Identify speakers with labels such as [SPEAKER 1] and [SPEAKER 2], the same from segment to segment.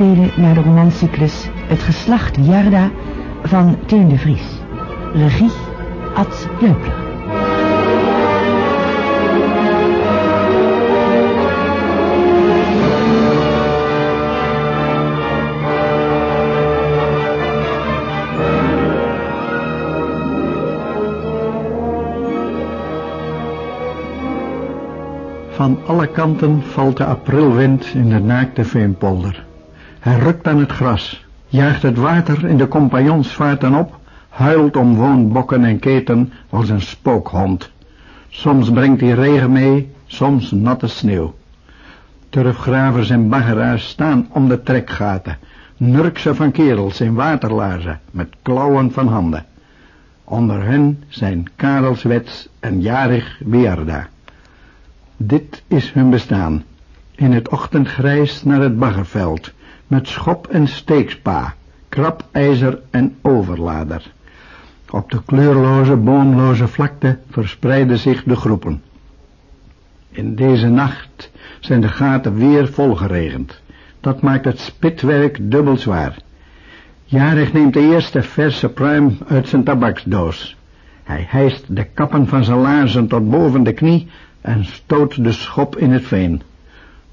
[SPEAKER 1] hoorspelen naar de romancyclus Het geslacht Jarda van Teun de Vries. Regie Ad Leupler.
[SPEAKER 2] Van alle kanten valt de aprilwind in de naakte veenpolder. Hij rukt aan het gras, jaagt het water in de compagnonsvaarten op, huilt om woonbokken en keten als een spookhond. Soms brengt hij regen mee, soms natte sneeuw. Turfgravers en baggeraars staan om de trekgaten, nurksen van kerels in waterlaarzen met klauwen van handen. Onder hen zijn Karelswets en Jarig Beerda. Dit is hun bestaan. In het ochtendgrijs naar het baggerveld, met schop en steekspa, krapijzer en overlader. Op de kleurloze, boomloze vlakte verspreiden zich de groepen. In deze nacht zijn de gaten weer volgeregend. Dat maakt het spitwerk dubbel zwaar. Jarig neemt de eerste verse pruim uit zijn tabaksdoos. Hij hijst de kappen van zijn laarzen tot boven de knie en stoot de schop in het veen.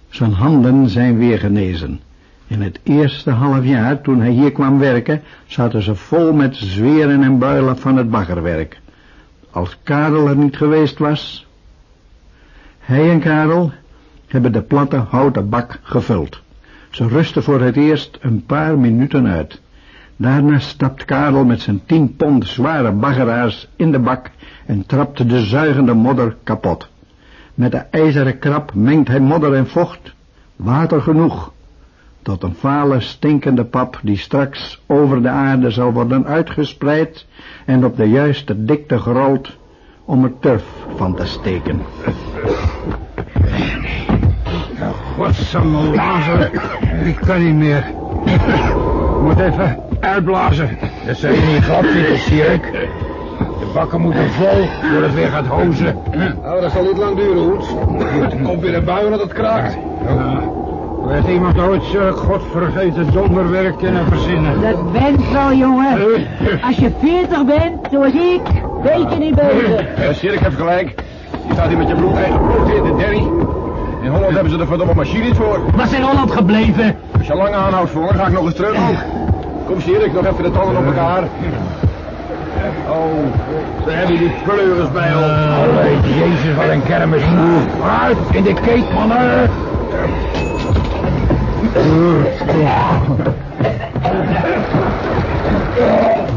[SPEAKER 2] Zijn handen zijn weer genezen. In het eerste half jaar, toen hij hier kwam werken, zaten ze vol met zweren en builen van het baggerwerk. Als Karel er niet geweest was... Hij en Karel hebben de platte houten bak gevuld. Ze rusten voor het eerst een paar minuten uit. Daarna stapt Karel met zijn tien pond zware baggeraars in de bak en trapt de zuigende modder kapot. Met de ijzeren krab mengt hij modder en vocht, water genoeg, tot een vale stinkende pap die straks over de aarde zal worden uitgespreid en op de juiste dikte gerold om er turf van te steken.
[SPEAKER 3] Godsamme lazer, ik kan niet meer. Moet even uitblazen.
[SPEAKER 4] Dat je niet glad zitten, Sjerk. De bakken moeten vol voordat het weer gaat hozen.
[SPEAKER 5] Nou, dat zal niet lang duren, Hoets. Er komt weer een bui dat het kraakt.
[SPEAKER 3] Werd iemand ooit zulk godvergeten donderwerk kunnen verzinnen?
[SPEAKER 6] Dat bent wel, jongen. Als je 40 bent, zoals ik, weet je niet beter.
[SPEAKER 5] Ja, Sjerk heeft gelijk. Je staat hier met je bloed eigen brood in de derry. In Holland hebben ze er verdomme machines voor.
[SPEAKER 4] Wat zijn Holland gebleven?
[SPEAKER 5] Als je lang aanhoudt voor, ga ik nog eens terug ook. Kom Sjerk, nog even de tanden op elkaar. Oh, ze hebben die pleuris bij ons.
[SPEAKER 4] Allee, jezus, wat een kermis. Vooruit, in de keet, mannen.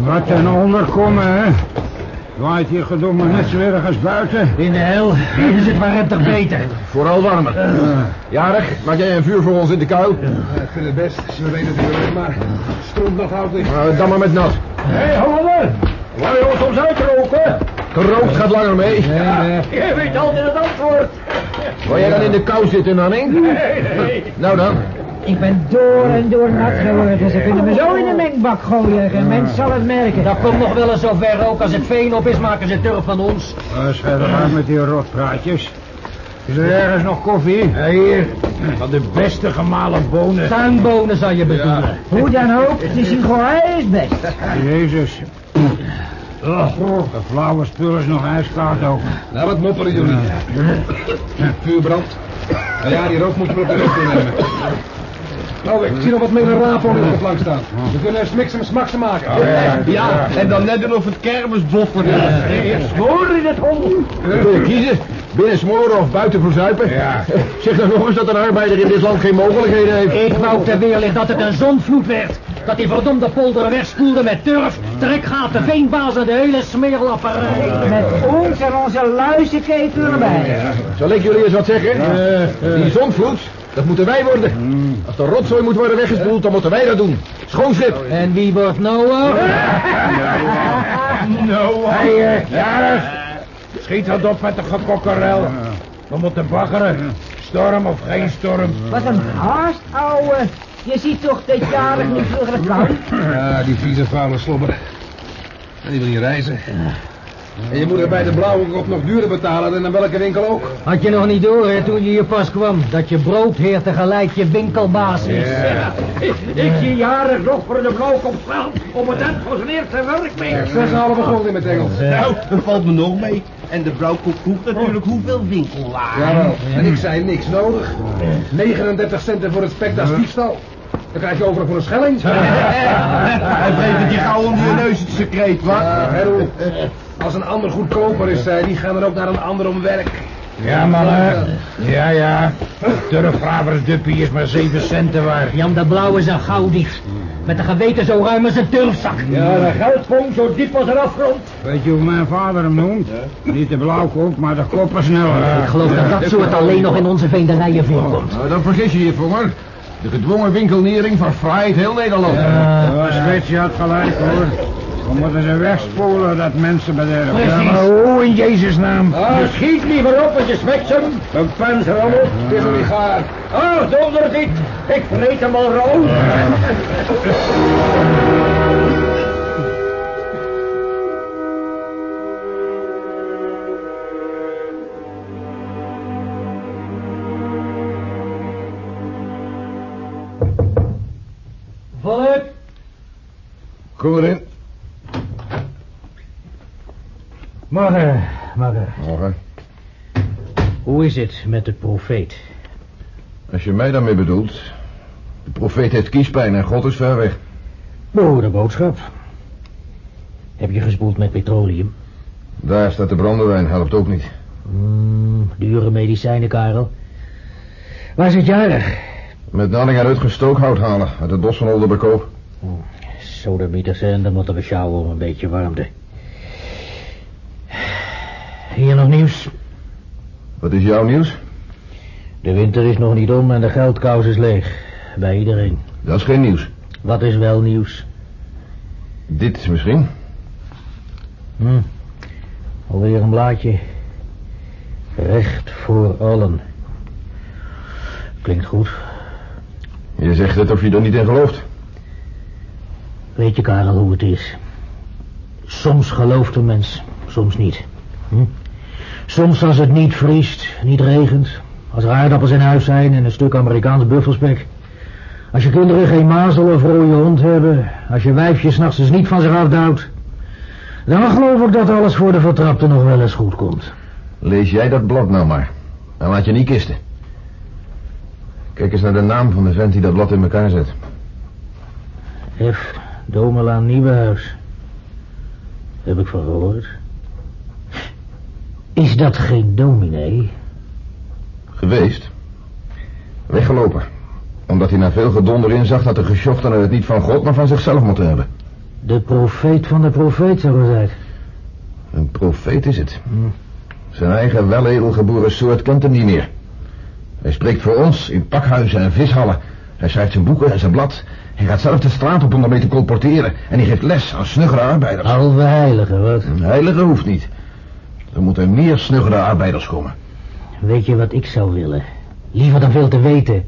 [SPEAKER 3] Wat een onderkomen, hè? Waait hier gedomme net zo erg als buiten.
[SPEAKER 4] In de hel is het maar toch beter.
[SPEAKER 5] Vooral warmer. Jarig, maak jij een vuur voor ons in de kuil?
[SPEAKER 7] Ik vind het best. We weten het niet maar stroomnat houdt niet.
[SPEAKER 5] Uh, dan maar met nat.
[SPEAKER 4] Hé, hey, Hollander. Waar je ons soms uitroken?
[SPEAKER 5] Gerookt gaat langer mee.
[SPEAKER 3] Nee, nee.
[SPEAKER 4] Je weet altijd het antwoord.
[SPEAKER 5] Wil jij dan in de kou zitten, Nanning?
[SPEAKER 4] Nee, nee.
[SPEAKER 5] Nou dan.
[SPEAKER 6] Ik ben door en door nat geworden. Ze kunnen me zo in de mengbak gooien. Geen mens zal het merken.
[SPEAKER 4] Dat komt nog wel eens zover ook. Als het veen op is, maken ze turf van ons.
[SPEAKER 3] Wat is verder aan met die rotpraatjes? Is er ergens nog koffie?
[SPEAKER 4] Hier, van de beste gemalen bonen. Tuinbonen zou je bedoelen.
[SPEAKER 6] Hoe dan ook, het is hier gewoon best.
[SPEAKER 3] Jezus. Oh, de flauwe spul is nog ijskoud ook.
[SPEAKER 7] Nou, wat mopperen jullie? Vuurbrand. Nou ja, die rook moet je op de rug nemen. Nou, ik zie nog wat mineraalfolie op de plank staan. We kunnen smiksem smaksen maken.
[SPEAKER 5] Ja, en dan net doen of het kermisbot wordt.
[SPEAKER 4] Smoor in het.
[SPEAKER 5] Kun je kiezen? Binnen smoren of buiten verzuipen?
[SPEAKER 3] Ja.
[SPEAKER 5] Zeg dan nog eens dat een arbeider in dit land geen mogelijkheden heeft.
[SPEAKER 4] Ik wou ter weerlicht dat het een zonvloed werd. Dat die verdomde polder wegspoelde met turf, trekgaten, veenbaas en de hele smeerlapperij.
[SPEAKER 6] Met ons en onze luizenketen erbij.
[SPEAKER 5] Zal ik jullie eens wat zeggen? Die zonvloed, dat moeten wij worden. Als de rotzooi moet worden weggespoeld, dan moeten wij dat doen. Schoonschip.
[SPEAKER 4] En wie wordt Noah?
[SPEAKER 3] Noah. Hey, jarig. Schiet wat op met de gekokkerel. We moeten baggeren. Storm of geen storm.
[SPEAKER 6] Wat een haast, ouwe. Je ziet toch dat jarig niet vlugger kan?
[SPEAKER 7] Ja, die vieze vuile slobber. En die wil niet reizen. En je moet er bij de blauwe kop nog duurder betalen dan in welke winkel ook.
[SPEAKER 4] Had je nog niet door, hè, toen je hier pas kwam, dat je broodheer tegelijk je winkelbaas is.
[SPEAKER 8] Ik zie jaren nog voor de blauwkop staan om het eind van zijn eerste werk mee.
[SPEAKER 7] Zes en een halve gulden in het Engels.
[SPEAKER 9] Nou, dat valt me nog mee. En de brouwkop vroeg natuurlijk hoeveel winkelwagen.
[SPEAKER 7] Jawel, en ik zei niks nodig. 39 centen voor het spek, dat is diefstal. Dan krijg je over voor een schelling.
[SPEAKER 9] Hij bleef het je gauw onder je neus het secreet, wat?
[SPEAKER 7] Ja, als een ander goedkoper is, zei, die gaan dan ook naar een ander om werk.
[SPEAKER 8] Ja, mannen. Ja, ja. Turfgravers duppie is maar 7 centen waard.
[SPEAKER 4] Jan de Blauw is een gauwdief. Met een geweten zo ruim als een turfzak.
[SPEAKER 8] Ja, de geldpomp zo diep als een afgrond.
[SPEAKER 3] Weet je hoe mijn vader hem noemt? Niet de blauwkop, maar de koppersneller.
[SPEAKER 4] Ik geloof dat dat soort alleen nog in onze veenderijen voorkomt.
[SPEAKER 5] Nou, dan vergis je je, Vonger. De gedwongen winkelnering verfraait heel Nederland.
[SPEAKER 3] Frits, je had gelijk hoor. We moeten ze wegspoelen, dat mensen bederven.
[SPEAKER 8] Ja, maar hoe in Jezus naam? Ah, schiet liever op, want je smekt hem. Een pensrammel.
[SPEAKER 7] Het is niet gaar.
[SPEAKER 8] Ah, donder het niet. Ik vreet hem al rauw.
[SPEAKER 4] Volk,
[SPEAKER 5] Kom erin.
[SPEAKER 4] Morgen, morgen.
[SPEAKER 5] Morgen.
[SPEAKER 4] Hoe is het met de profeet?
[SPEAKER 5] Als je mij daarmee bedoelt... De profeet heeft kiespijn en God is ver weg.
[SPEAKER 4] Oh, de boodschap. Heb je gespoeld met petroleum?
[SPEAKER 5] Daar staat de brandewijn, helpt ook niet.
[SPEAKER 4] Mm, dure medicijnen, Karel. Waar is het jarig?
[SPEAKER 5] Met Nanning en Rutger stookhout halen uit het bos van Olderbekoop.
[SPEAKER 4] Sodemieters en dan moeten we sjouwen om een beetje warmte. Hier nog nieuws.
[SPEAKER 5] Wat is jouw nieuws?
[SPEAKER 4] De winter is nog niet om en de geldkous is leeg. Bij iedereen.
[SPEAKER 5] Dat is geen nieuws.
[SPEAKER 4] Wat is wel nieuws?
[SPEAKER 5] Dit misschien.
[SPEAKER 4] Hm. Alweer een blaadje. Recht voor allen. Klinkt goed.
[SPEAKER 5] Je zegt het of je er niet in gelooft.
[SPEAKER 4] Weet je, Karel, hoe het is? Soms gelooft een mens, soms niet. Hm? Soms als het niet vriest, niet regent, als er aardappels in huis zijn en een stuk Amerikaans buffelspek. Als je kinderen geen mazel of rode hond hebben, als je wijfje s'nachts dus niet van zich afduwt. Dan geloof ik dat alles voor de vertrapte nog wel eens goed komt.
[SPEAKER 5] Lees jij dat blad nou maar. En laat je niet kisten. Kijk eens naar de naam van de vent die dat blad in elkaar zet.
[SPEAKER 4] F. Domelaan Nieuwenhuis. Heb ik van gehoord. Is dat geen dominee?
[SPEAKER 5] Geweest. Weggelopen. Omdat hij na veel gedonder inzag dat de gesjochtenen het niet van God, maar van zichzelf moeten hebben.
[SPEAKER 4] De profeet van de profeet, zo gezegd.
[SPEAKER 5] Een profeet is het. Zijn eigen weledelgeboren soort kent hem niet meer. Hij spreekt voor ons in pakhuizen en vishallen. Hij schrijft zijn boeken en zijn blad. Hij gaat zelf de straat op om daarmee te colporteren. En hij geeft les aan snuggere arbeiders.
[SPEAKER 4] Halve heilige, wat?
[SPEAKER 5] Een heilige hoeft niet. Er moeten meer snuggere arbeiders komen.
[SPEAKER 4] Weet je wat ik zou willen? Liever dan veel te weten.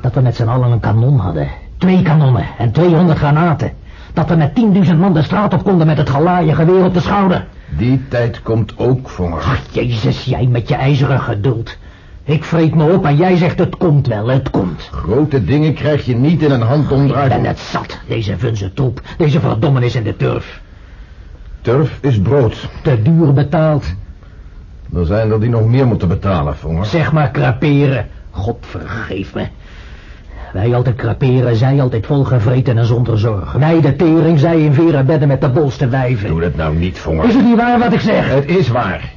[SPEAKER 4] Dat we met z'n allen een kanon hadden. Twee kanonnen en 200 granaten. Dat we met 10.000 man de straat op konden met het gelaaien geweer op de schouder.
[SPEAKER 5] Die tijd komt ook, Vonger.
[SPEAKER 4] Ach, jezus, jij met je ijzeren geduld. Ik vreet me op en jij zegt het komt wel, het komt.
[SPEAKER 5] Grote dingen krijg je niet in een
[SPEAKER 4] Ik
[SPEAKER 5] handomdraai.
[SPEAKER 4] ben het zat, deze vunze troep, deze verdommenis in de turf.
[SPEAKER 5] Turf is brood.
[SPEAKER 4] Te duur betaald.
[SPEAKER 5] Er zijn er die nog meer moeten betalen, Vonger.
[SPEAKER 4] Zeg maar kraperen. God vergeef me. Wij altijd kraperen, zij altijd volgevreten en zonder zorg. Wij de tering, zij in veren bedden met de bolste wijven.
[SPEAKER 5] Doe dat nou niet, Vonger.
[SPEAKER 4] Is het niet waar wat ik zeg?
[SPEAKER 5] Het is waar.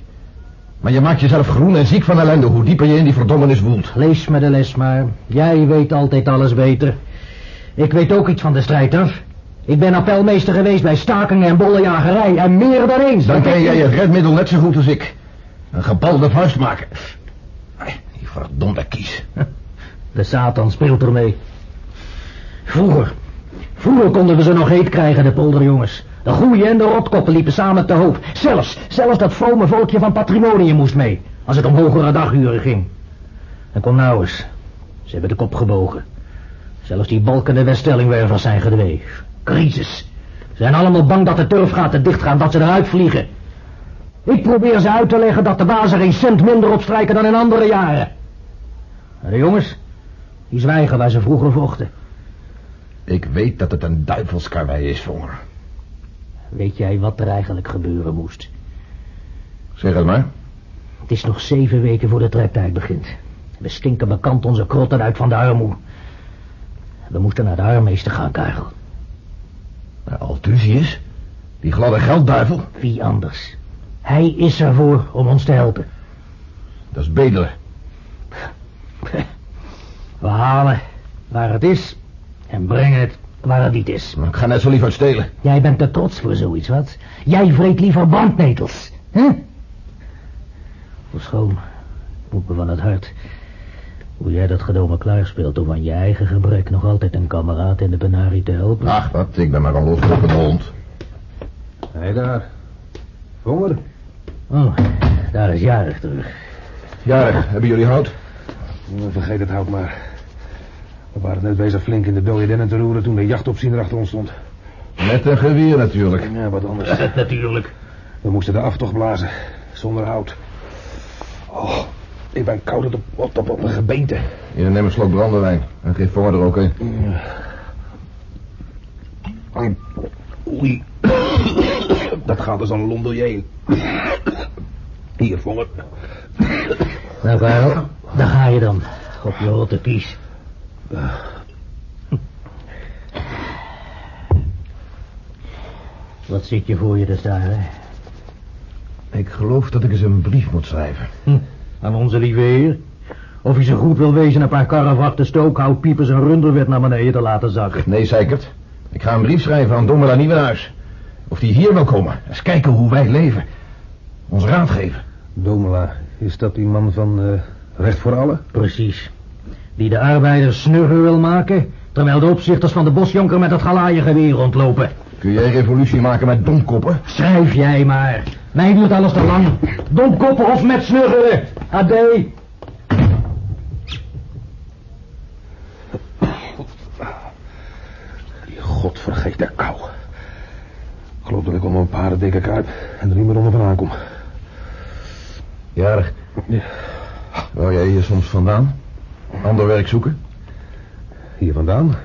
[SPEAKER 5] Maar je maakt jezelf groen en ziek van ellende hoe dieper je in die verdommenis woelt.
[SPEAKER 4] Lees me de les maar. Jij weet altijd alles beter. Ik weet ook iets van de strijd af. Ik ben appelmeester geweest bij stakingen en bollenjagerij. En meer dan eens.
[SPEAKER 5] Dan ken jij het redmiddel net zo goed als ik. Een gebalde vuist maken. Die verdomde kies.
[SPEAKER 4] De Satan speelt ermee. Vroeger. Vroeger konden we ze nog heet krijgen, de polderjongens. De goeie en de rotkoppen liepen samen te hoop. Zelfs, zelfs dat vrome volkje van patrimonium moest mee. Als het om hogere daguren ging. En kom nou eens. Ze hebben de kop gebogen. Zelfs die balkende Weststellingwervers zijn gedweefd. Crisis. Ze zijn allemaal bang dat de turfgaten dichtgaan, dat ze eruit vliegen. Ik probeer ze uit te leggen dat de bazen geen cent minder opstrijken dan in andere jaren. En de jongens, die zwijgen waar ze vroeger vochten.
[SPEAKER 5] Ik weet dat het een duivelskarwei is, Vonger.
[SPEAKER 4] Weet jij wat er eigenlijk gebeuren moest?
[SPEAKER 5] Zeg het maar.
[SPEAKER 4] Het is nog zeven weken voor de trektijd begint. We stinken bekant onze krotten uit van de armoe. We moesten naar de armmeester gaan, Karel.
[SPEAKER 5] Nou, Altusius? Die gladde geldduivel?
[SPEAKER 4] Wie anders? Hij is ervoor om ons te helpen.
[SPEAKER 5] Dat is bedelen.
[SPEAKER 4] We halen waar het is en brengen het waar het niet is.
[SPEAKER 5] Ik ga net zo liever stelen.
[SPEAKER 4] Jij bent te trots voor zoiets, wat? Jij vreet liever brandnetels, hè? Verschoon, moet me van het hart. Hoe jij dat gedome klaarspeelt om aan je eigen gebrek nog altijd een kameraad in de benarie te helpen.
[SPEAKER 5] Ach, wat, ik ben maar een losgelopen hond.
[SPEAKER 7] Hé, hey, daar. Vonger?
[SPEAKER 4] Oh, daar is Jarig terug.
[SPEAKER 5] Jarig, hebben jullie hout?
[SPEAKER 7] Oh, vergeet het hout maar. We waren net bezig flink in de dode dennen te roeren toen de jachtopziener achter ons stond.
[SPEAKER 5] Met een geweer natuurlijk.
[SPEAKER 7] Ja, wat anders.
[SPEAKER 4] Natuurlijk.
[SPEAKER 7] We moesten de aftocht blazen, zonder hout. Oh, ik ben koud op, op, op, op mijn gebeente.
[SPEAKER 5] Hier, neem een slok brandewijn. En geef Vonger er ook een.
[SPEAKER 7] Oei. Dat gaat als een londelier. Hier, Vonger.
[SPEAKER 4] Nou, Karel, daar ga je dan. Op je rotte kies. Wat zit je voor je te staren?
[SPEAKER 5] Ik geloof dat ik eens een brief moet schrijven.
[SPEAKER 4] Hm, aan onze lieve heer. Of hij zo goed wil wezen een paar karrevrachten stookhout, piepers en runderwet naar beneden te laten zakken.
[SPEAKER 5] Nee, Zeikert. Ik ga een brief schrijven aan Dommela Nieuwenhuis. Of die hier wil komen. Eens kijken hoe wij leven. Ons raad geven.
[SPEAKER 7] Domela, is dat die man van eh, Recht voor Allen?
[SPEAKER 4] Precies. Die de arbeiders snurren wil maken, terwijl de opzichters van de bosjonker met het galaaiegeweer rondlopen.
[SPEAKER 5] Kun jij revolutie maken met domkoppen?
[SPEAKER 4] Schrijf jij maar. Mij duurt alles te lang. Domkoppen of met snurren. AD.
[SPEAKER 7] Die godvergeten kou. Ik geloof dat ik om een paar dikke kruip en er niet meer onder vandaan kom.
[SPEAKER 5] Jarig.
[SPEAKER 7] Ja.
[SPEAKER 5] Wou jij hier soms vandaan? Ander werk zoeken?
[SPEAKER 7] Hier vandaan?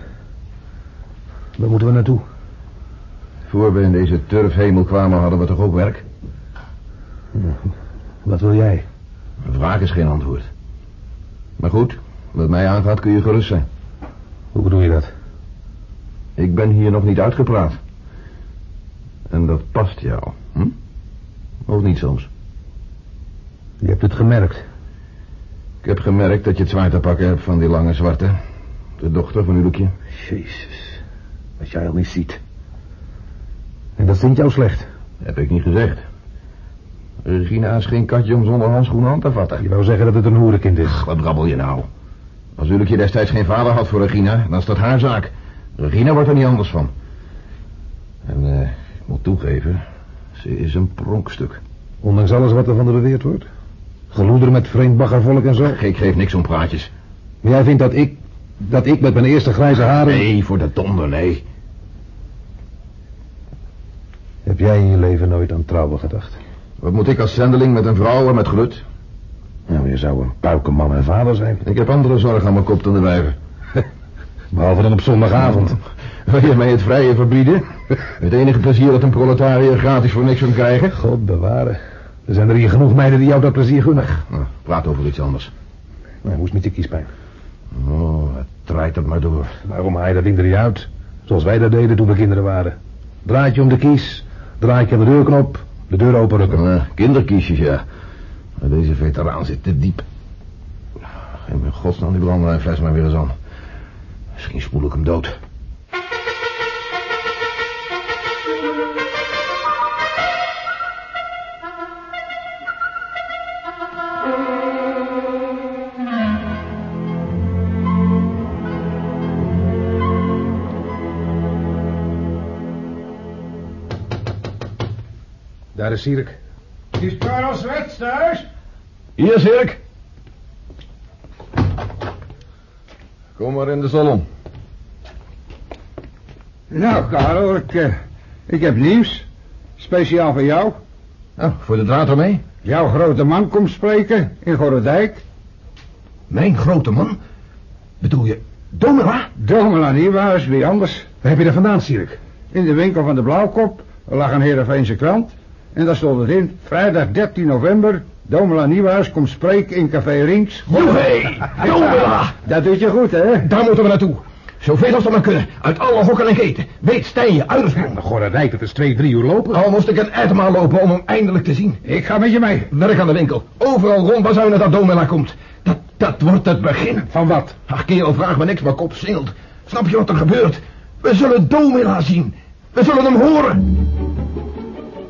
[SPEAKER 7] Waar moeten we naartoe?
[SPEAKER 5] Voor we in deze turfhemel kwamen hadden we toch ook werk?
[SPEAKER 7] Wat wil jij?
[SPEAKER 5] Een vraag is geen antwoord. Maar goed, wat mij aangaat kun je gerust zijn.
[SPEAKER 7] Hoe bedoel je dat?
[SPEAKER 5] Ik ben hier nog niet uitgepraat. En dat past jou, hm? Of niet soms?
[SPEAKER 7] Je hebt het gemerkt.
[SPEAKER 5] Ik heb gemerkt dat je het zwaar te pakken hebt van die lange zwarte. De dochter van uw Loekje.
[SPEAKER 7] Jezus. Wat jij al niet ziet. En dat vindt jou slecht.
[SPEAKER 5] Heb ik niet gezegd. Regina is geen katje om zonder handschoenen aan te vatten.
[SPEAKER 7] Je wou zeggen dat het een hoerenkind is.
[SPEAKER 5] Ach, wat brabbel je nou? Als Ulukje destijds geen vader had voor Regina, dan is dat haar zaak. Regina wordt er niet anders van. En eh, ik moet toegeven, ze is een pronkstuk.
[SPEAKER 7] Ondanks alles wat er van de beweerd wordt. Geloeder met vreemd baggervolk en zo.
[SPEAKER 5] Ik geef niks om praatjes.
[SPEAKER 7] Maar jij vindt dat ik... dat ik met mijn eerste grijze haren...
[SPEAKER 5] Nee, voor de donder, nee.
[SPEAKER 7] Heb jij in je leven nooit aan trouwen gedacht?
[SPEAKER 5] Wat moet ik als zendeling met een vrouw en met glut?
[SPEAKER 7] Nou, je zou een puikenman en vader zijn.
[SPEAKER 5] Ik heb andere zorgen aan mijn kop dan de wijven.
[SPEAKER 7] Behalve dan op zondagavond.
[SPEAKER 5] Wil je mij het vrije verbieden? Het enige plezier dat een proletariër gratis voor niks kan krijgen?
[SPEAKER 7] God bewaren. Er zijn er hier genoeg meiden die jou dat plezier gunnen.
[SPEAKER 5] Nou, praat over iets anders.
[SPEAKER 7] Nou, hoe is met je kiespijn?
[SPEAKER 5] Oh, het draait het maar door.
[SPEAKER 7] Waarom haal je dat ding er niet uit? Zoals wij dat deden toen we kinderen waren. Draadje om de kies, draadje aan de deurknop, de deur openrukken.
[SPEAKER 5] Uh, kinderkiesjes, ja. Maar deze veteraan zit te diep. Geef me godsnaam die brandewijnfles maar weer eens aan. Misschien spoel ik hem dood.
[SPEAKER 7] Daar is Sierk.
[SPEAKER 3] Is Karel thuis?
[SPEAKER 5] Hier, Sirk. Kom maar in de salon.
[SPEAKER 3] Nou, Karel, ik, eh, Ik heb nieuws. Speciaal voor jou.
[SPEAKER 5] Oh, voor de draad ermee?
[SPEAKER 3] Jouw grote man komt spreken in Gorredijk.
[SPEAKER 5] Mijn grote man? Bedoel je Domela?
[SPEAKER 3] Domela niet, waar is wie anders?
[SPEAKER 5] Waar heb je dat vandaan, Sierik?
[SPEAKER 3] In de winkel van de Blauwkop lag een Heerenveense krant. En daar stond het in, vrijdag 13 november, Domela Nieuwhuis komt spreken in Café Rinks.
[SPEAKER 5] Joehé, Domela!
[SPEAKER 3] Dat doet je goed, hè?
[SPEAKER 5] Daar moeten we naartoe. Zoveel als we maar kunnen. Uit alle hokken en keten. Weet Stijn je, uitersprong.
[SPEAKER 7] De Gorredijk, dat is twee, drie uur lopen.
[SPEAKER 5] Al moest ik een etmaal lopen om hem eindelijk te zien.
[SPEAKER 3] Ik ga met je mee.
[SPEAKER 5] Werk aan de winkel. Overal rondbazuinen dat Domela komt. Dat, dat wordt het begin.
[SPEAKER 7] Van wat?
[SPEAKER 5] Ach, kerel, vraag me niks, maar kop singelt. Snap je wat er gebeurt? We zullen Domela zien. We zullen hem horen.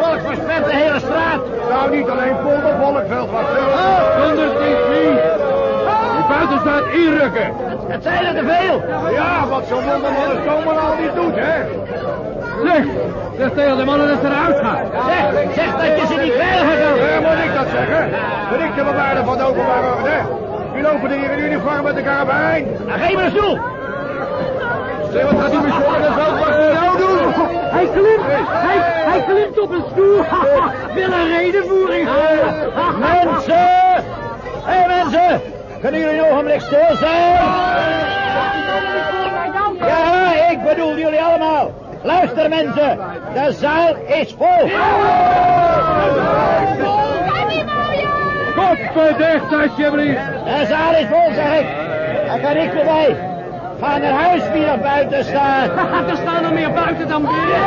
[SPEAKER 8] vol.
[SPEAKER 5] Hé, hey, veldwachter. We zijn niet voor niks in uren komen lopen.
[SPEAKER 3] Terug, zeg ik. Vriend. Kom niet bij. Delen die de lijn af, veldwachter.
[SPEAKER 8] Je ziet het toch? Dat poldervolk verspert de hele straat.
[SPEAKER 3] Nou, niet alleen poldervolk, veldwachter.
[SPEAKER 8] Oh.
[SPEAKER 3] Honderd niet wie. Die buiten staat inrukken.
[SPEAKER 8] Het zijn er te veel.
[SPEAKER 3] Ja, wat zo'n wonderman als Domela niet doet, hè?
[SPEAKER 8] Zeg, zeg tegen de mannen dat ze eruit gaan. Zeg, zeg dat je ze niet veiliger kan.
[SPEAKER 3] Ja, moet ik dat zeggen? Ben ik de bewaarder van de openbare orde? Die lopen hier in uniform met de karabijn.
[SPEAKER 8] Dan geef me een stoel.
[SPEAKER 3] Zeg, wat gaat die nou doen?
[SPEAKER 8] Hij klimt, hij, hij klimt op een stoel. Wil een redenvoering houden. Mensen! Hé hey, mensen! Kunnen jullie een ogenblik stil zijn? Ja, ik bedoel jullie allemaal. Luister mensen, de zaal is vol.
[SPEAKER 3] Kop dicht, alsjeblieft.
[SPEAKER 8] De zaal is vol, zeg ik. Daar kan ik voorbij. Ga naar huis wie er buiten staat. er staan er meer buiten dan binnen.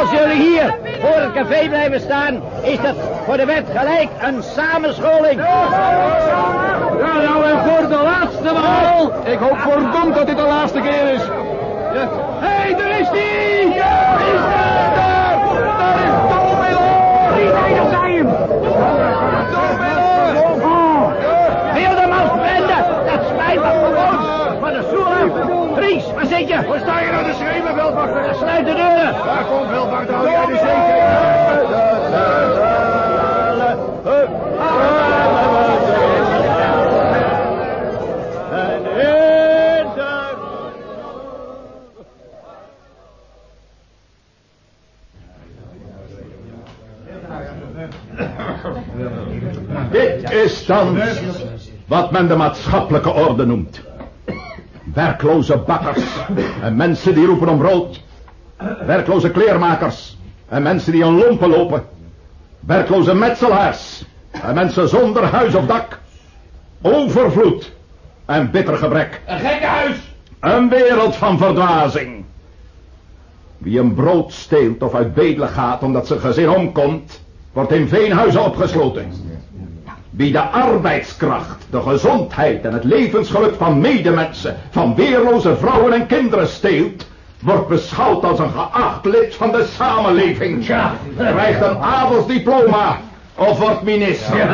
[SPEAKER 8] Als jullie hier voor het café blijven staan, is dat voor de wet gelijk een samenscholing.
[SPEAKER 3] Ja, nou en voor de laatste maal. Ik hoop verdomd dat dit de laatste keer is. Hé, hey, daar is die! Ja, is daar! Daar, daar is Domelo! Die zijn bij hem! Domelo!
[SPEAKER 8] Oh, Wildermans branden, dat spijt me gewoon. Van de stoel af. Dries, waar zit je?
[SPEAKER 3] Waar sta je nou te schreeuwen, veldwachter?
[SPEAKER 8] Sluit de deuren.
[SPEAKER 3] Waar komt veldwachter? Hou jij de zeker?
[SPEAKER 10] Dit is dan wat men de maatschappelijke orde noemt. Werkloze bakkers en mensen die roepen om brood. Werkloze kleermakers en mensen die in lompen lopen. Werkloze metselaars en mensen zonder huis of dak. Overvloed en bitter gebrek.
[SPEAKER 8] Een gekkenhuis.
[SPEAKER 10] Een wereld van verdwazing. Wie een brood steelt of uit bedelen gaat omdat zijn gezin omkomt, wordt in veenhuizen opgesloten. Wie de arbeidskracht, de gezondheid en het levensgeluk van medemensen, van weerloze vrouwen en kinderen steelt, wordt beschouwd als een geacht lid van de samenleving. Krijgt een adelsdiploma of wordt minister.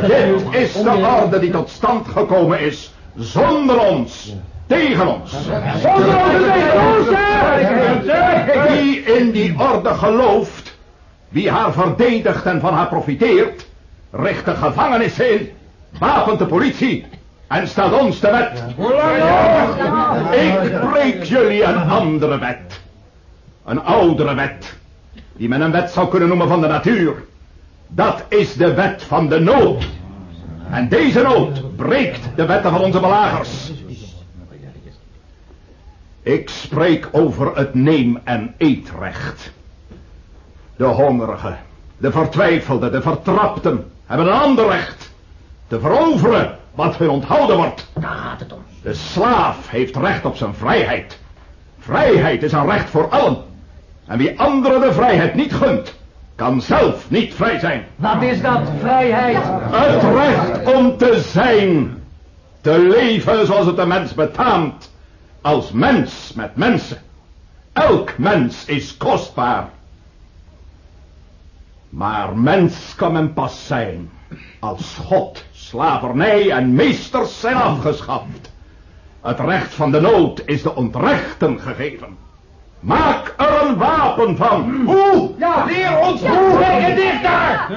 [SPEAKER 10] Dit is de orde die tot stand gekomen is, zonder ons, tegen ons. Zonder ons tegen ons, Wie in die orde gelooft, wie haar verdedigt en van haar profiteert, richt de gevangenis in, wapent de politie en stelt ons de wet. Ik preek jullie een andere wet. Een oudere wet, die men een wet zou kunnen noemen van de natuur. Dat is de wet van de nood. En deze nood breekt de wetten van onze belagers. Ik spreek over het neem- en eetrecht. De hongerigen, de vertwijfelden, de vertrapten hebben een ander recht. Te veroveren wat hun onthouden wordt.
[SPEAKER 4] Daar gaat het om.
[SPEAKER 10] De slaaf heeft recht op zijn vrijheid. Vrijheid is een recht voor allen. En wie anderen de vrijheid niet gunt, kan zelf niet vrij zijn.
[SPEAKER 11] Wat is dat, vrijheid?
[SPEAKER 10] Het recht om te zijn. Te leven zoals het de mens betaamt. Als mens met mensen. Elk mens is kostbaar. Maar mens kan men pas zijn als God, slavernij en meesters zijn afgeschaft. Het recht van de nood is de ontrechten gegeven. Maak er een wapen van. Hoe?
[SPEAKER 8] Ja, leer ons hoe. Kijk dicht daar.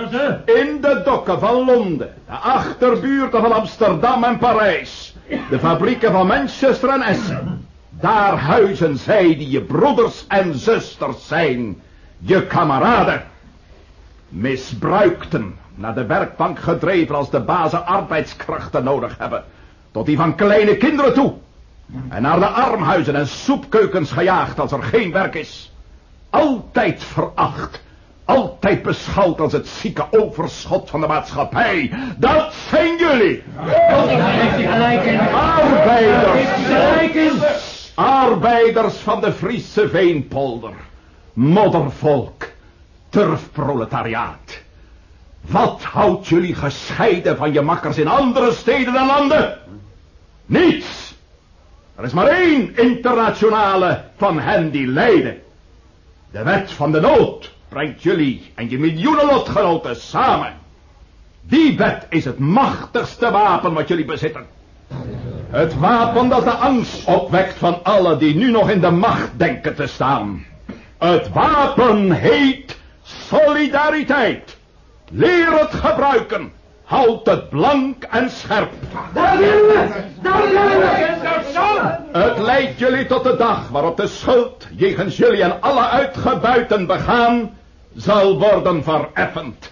[SPEAKER 10] In de dokken van Londen, de achterbuurten van Amsterdam en Parijs, de fabrieken van Manchester en Essen. Daar huizen zij die je broeders en zusters zijn, je kameraden. Misbruikten, naar de werkbank gedreven als de bazen arbeidskrachten nodig hebben, tot die van kleine kinderen toe. En naar de armhuizen en soepkeukens gejaagd als er geen werk is. Altijd veracht, altijd beschouwd als het zieke overschot van de maatschappij. Dat zijn jullie. Arbeiders. Arbeiders van de Friese veenpolder. Moddervolk. Turfproletariaat. Wat houdt jullie gescheiden van je makkers in andere steden en landen? Niets. Er is maar één internationale van hen die lijden. De wet van de nood brengt jullie en je miljoenen lotgenoten samen. Die wet is het machtigste wapen wat jullie bezitten. Het wapen dat de angst opwekt van alle die nu nog in de macht denken te staan. Het wapen heet solidariteit. Leer het gebruiken. Houd het blank en scherp.
[SPEAKER 8] Daar willen we. Daar willen we.
[SPEAKER 10] Het leidt jullie tot de dag waarop de schuld jegens jullie en alle uitgebuiten begaan zal worden vereffend.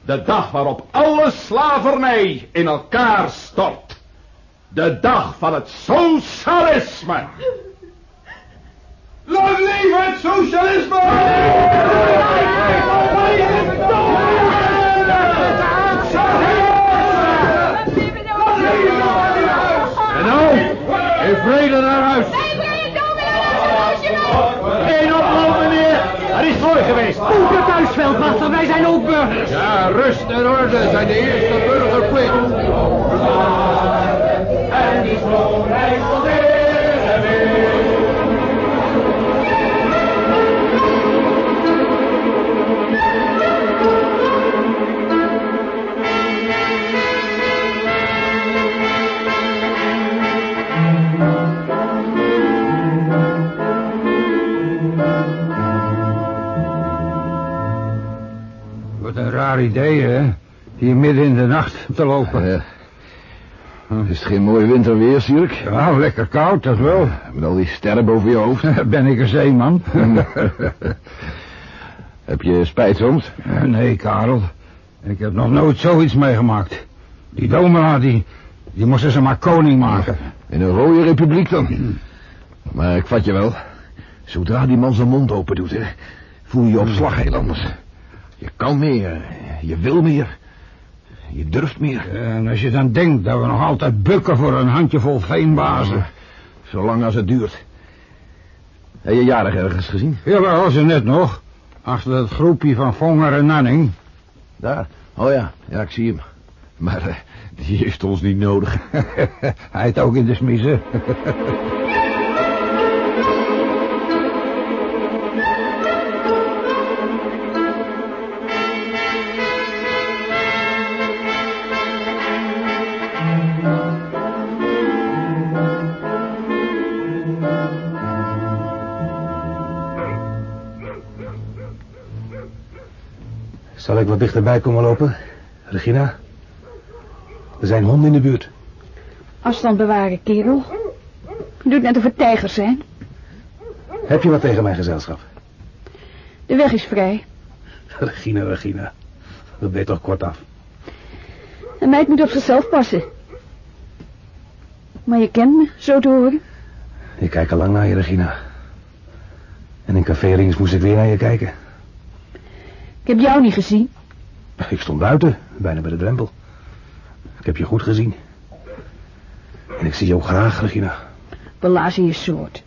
[SPEAKER 10] De dag waarop alle slavernij in elkaar stort. De dag van het socialisme.
[SPEAKER 3] Lang leven het socialisme!
[SPEAKER 8] En nou, in vrede naar huis. Geen oploop, meneer. Het is mooi geweest.
[SPEAKER 11] Goed het huisveldwachter, wij zijn ook burgers.
[SPEAKER 3] Ja, rust en orde zijn de eerste burgerplicht.
[SPEAKER 8] En die schoonheid van de
[SPEAKER 12] idee, hè? Hier midden in de nacht te lopen.
[SPEAKER 5] Ja. Is het geen mooi winterweer, Sierk?
[SPEAKER 12] Ja, lekker koud, dat wel.
[SPEAKER 5] Met al die sterren boven je hoofd.
[SPEAKER 12] Ben ik een zeeman?
[SPEAKER 5] Heb je spijt soms?
[SPEAKER 12] nee, Karel. Ik heb nog nooit zoiets meegemaakt. Die Domela, die, die moesten ze maar koning maken.
[SPEAKER 5] In een rode republiek dan. Maar ik vat je wel. Zodra die man zijn mond open doet, hè, voel je je op slag heel anders. Je kan meer, je wil meer, je durft meer.
[SPEAKER 12] En als je dan denkt dat we nog altijd bukken voor een handjevol veenbazen.
[SPEAKER 5] Zolang als het duurt. Heb je jarig ergens gezien?
[SPEAKER 12] Jawel, ze net nog. Achter het groepje van Vonger en Nanning.
[SPEAKER 5] Daar. Oh ja, ja, ik zie hem. Maar eh, die heeft ons niet nodig.
[SPEAKER 12] Hij het ook in de smiezen.
[SPEAKER 7] ik wat dichterbij komen lopen? Regina? Er zijn honden in de buurt.
[SPEAKER 13] Afstand bewaren, kerel. Doet net of het tijgers zijn.
[SPEAKER 7] Heb je wat tegen mijn gezelschap?
[SPEAKER 13] De weg is vrij.
[SPEAKER 7] Regina, Regina. Dat ben je toch kort af.
[SPEAKER 13] Een meid moet op zichzelf passen. Maar je kent me, zo te horen.
[SPEAKER 7] Ik kijk al lang naar je, Regina. En in Café Rings moest ik weer naar je kijken.
[SPEAKER 13] Ik heb jou niet gezien.
[SPEAKER 7] Ik stond buiten, bijna bij de drempel. Ik heb je goed gezien. En ik zie je ook graag, Regina.
[SPEAKER 13] Belazen je soort.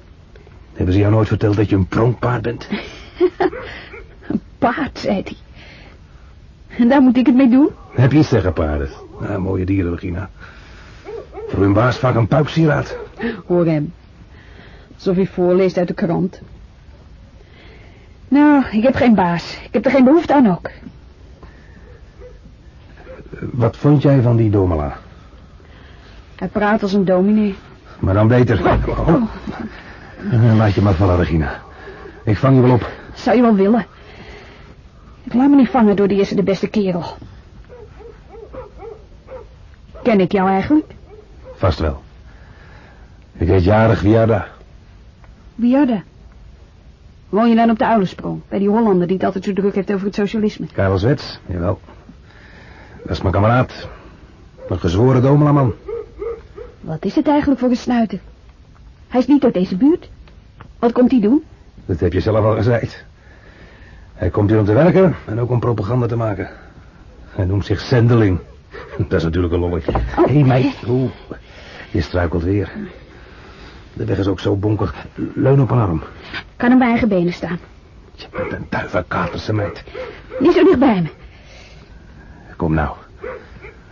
[SPEAKER 7] Hebben ze jou nooit verteld dat je een pronkpaard bent?
[SPEAKER 13] Een paard, zei hij. En daar moet ik het mee doen?
[SPEAKER 7] Heb je iets tegen paarden? Nou, mooie dieren, Regina. Voor hun baas vaak een puipsieraad.
[SPEAKER 13] Hoor hem. Alsof hij voorleest uit de krant. Nou, ik heb geen baas. Ik heb er geen behoefte aan ook.
[SPEAKER 7] Wat vond jij van die domela?
[SPEAKER 13] Hij praat als een dominee.
[SPEAKER 7] Maar dan beter. Oh. Laat je maar vallen, Regina. Ik vang je wel op.
[SPEAKER 13] Zou je wel willen. Ik laat me niet vangen door die eerste de beste kerel. Ken ik jou eigenlijk?
[SPEAKER 7] Vast wel. Ik heet jarig Viada.
[SPEAKER 13] Wiarda. Woon je dan op de Uilensprong? Bij die Hollander die het altijd zo druk heeft over het socialisme.
[SPEAKER 7] Karel Zwets, jawel. Dat is mijn kameraad. Een gezworen domelaman.
[SPEAKER 13] Wat is het eigenlijk voor een snuiter? Hij is niet uit deze buurt. Wat komt hij doen?
[SPEAKER 7] Dat heb je zelf al gezegd. Hij komt hier om te werken en ook om propaganda te maken. Hij noemt zich zendeling. Dat is natuurlijk een lolletje. Hé, hey, meid. Oeh, je struikelt weer. De weg is ook zo bonkig. Leun op een arm.
[SPEAKER 13] Kan hem bij eigen benen staan.
[SPEAKER 7] Je bent een duivenkaterse meid.
[SPEAKER 13] Niet zo dicht bij me.
[SPEAKER 7] Kom nou.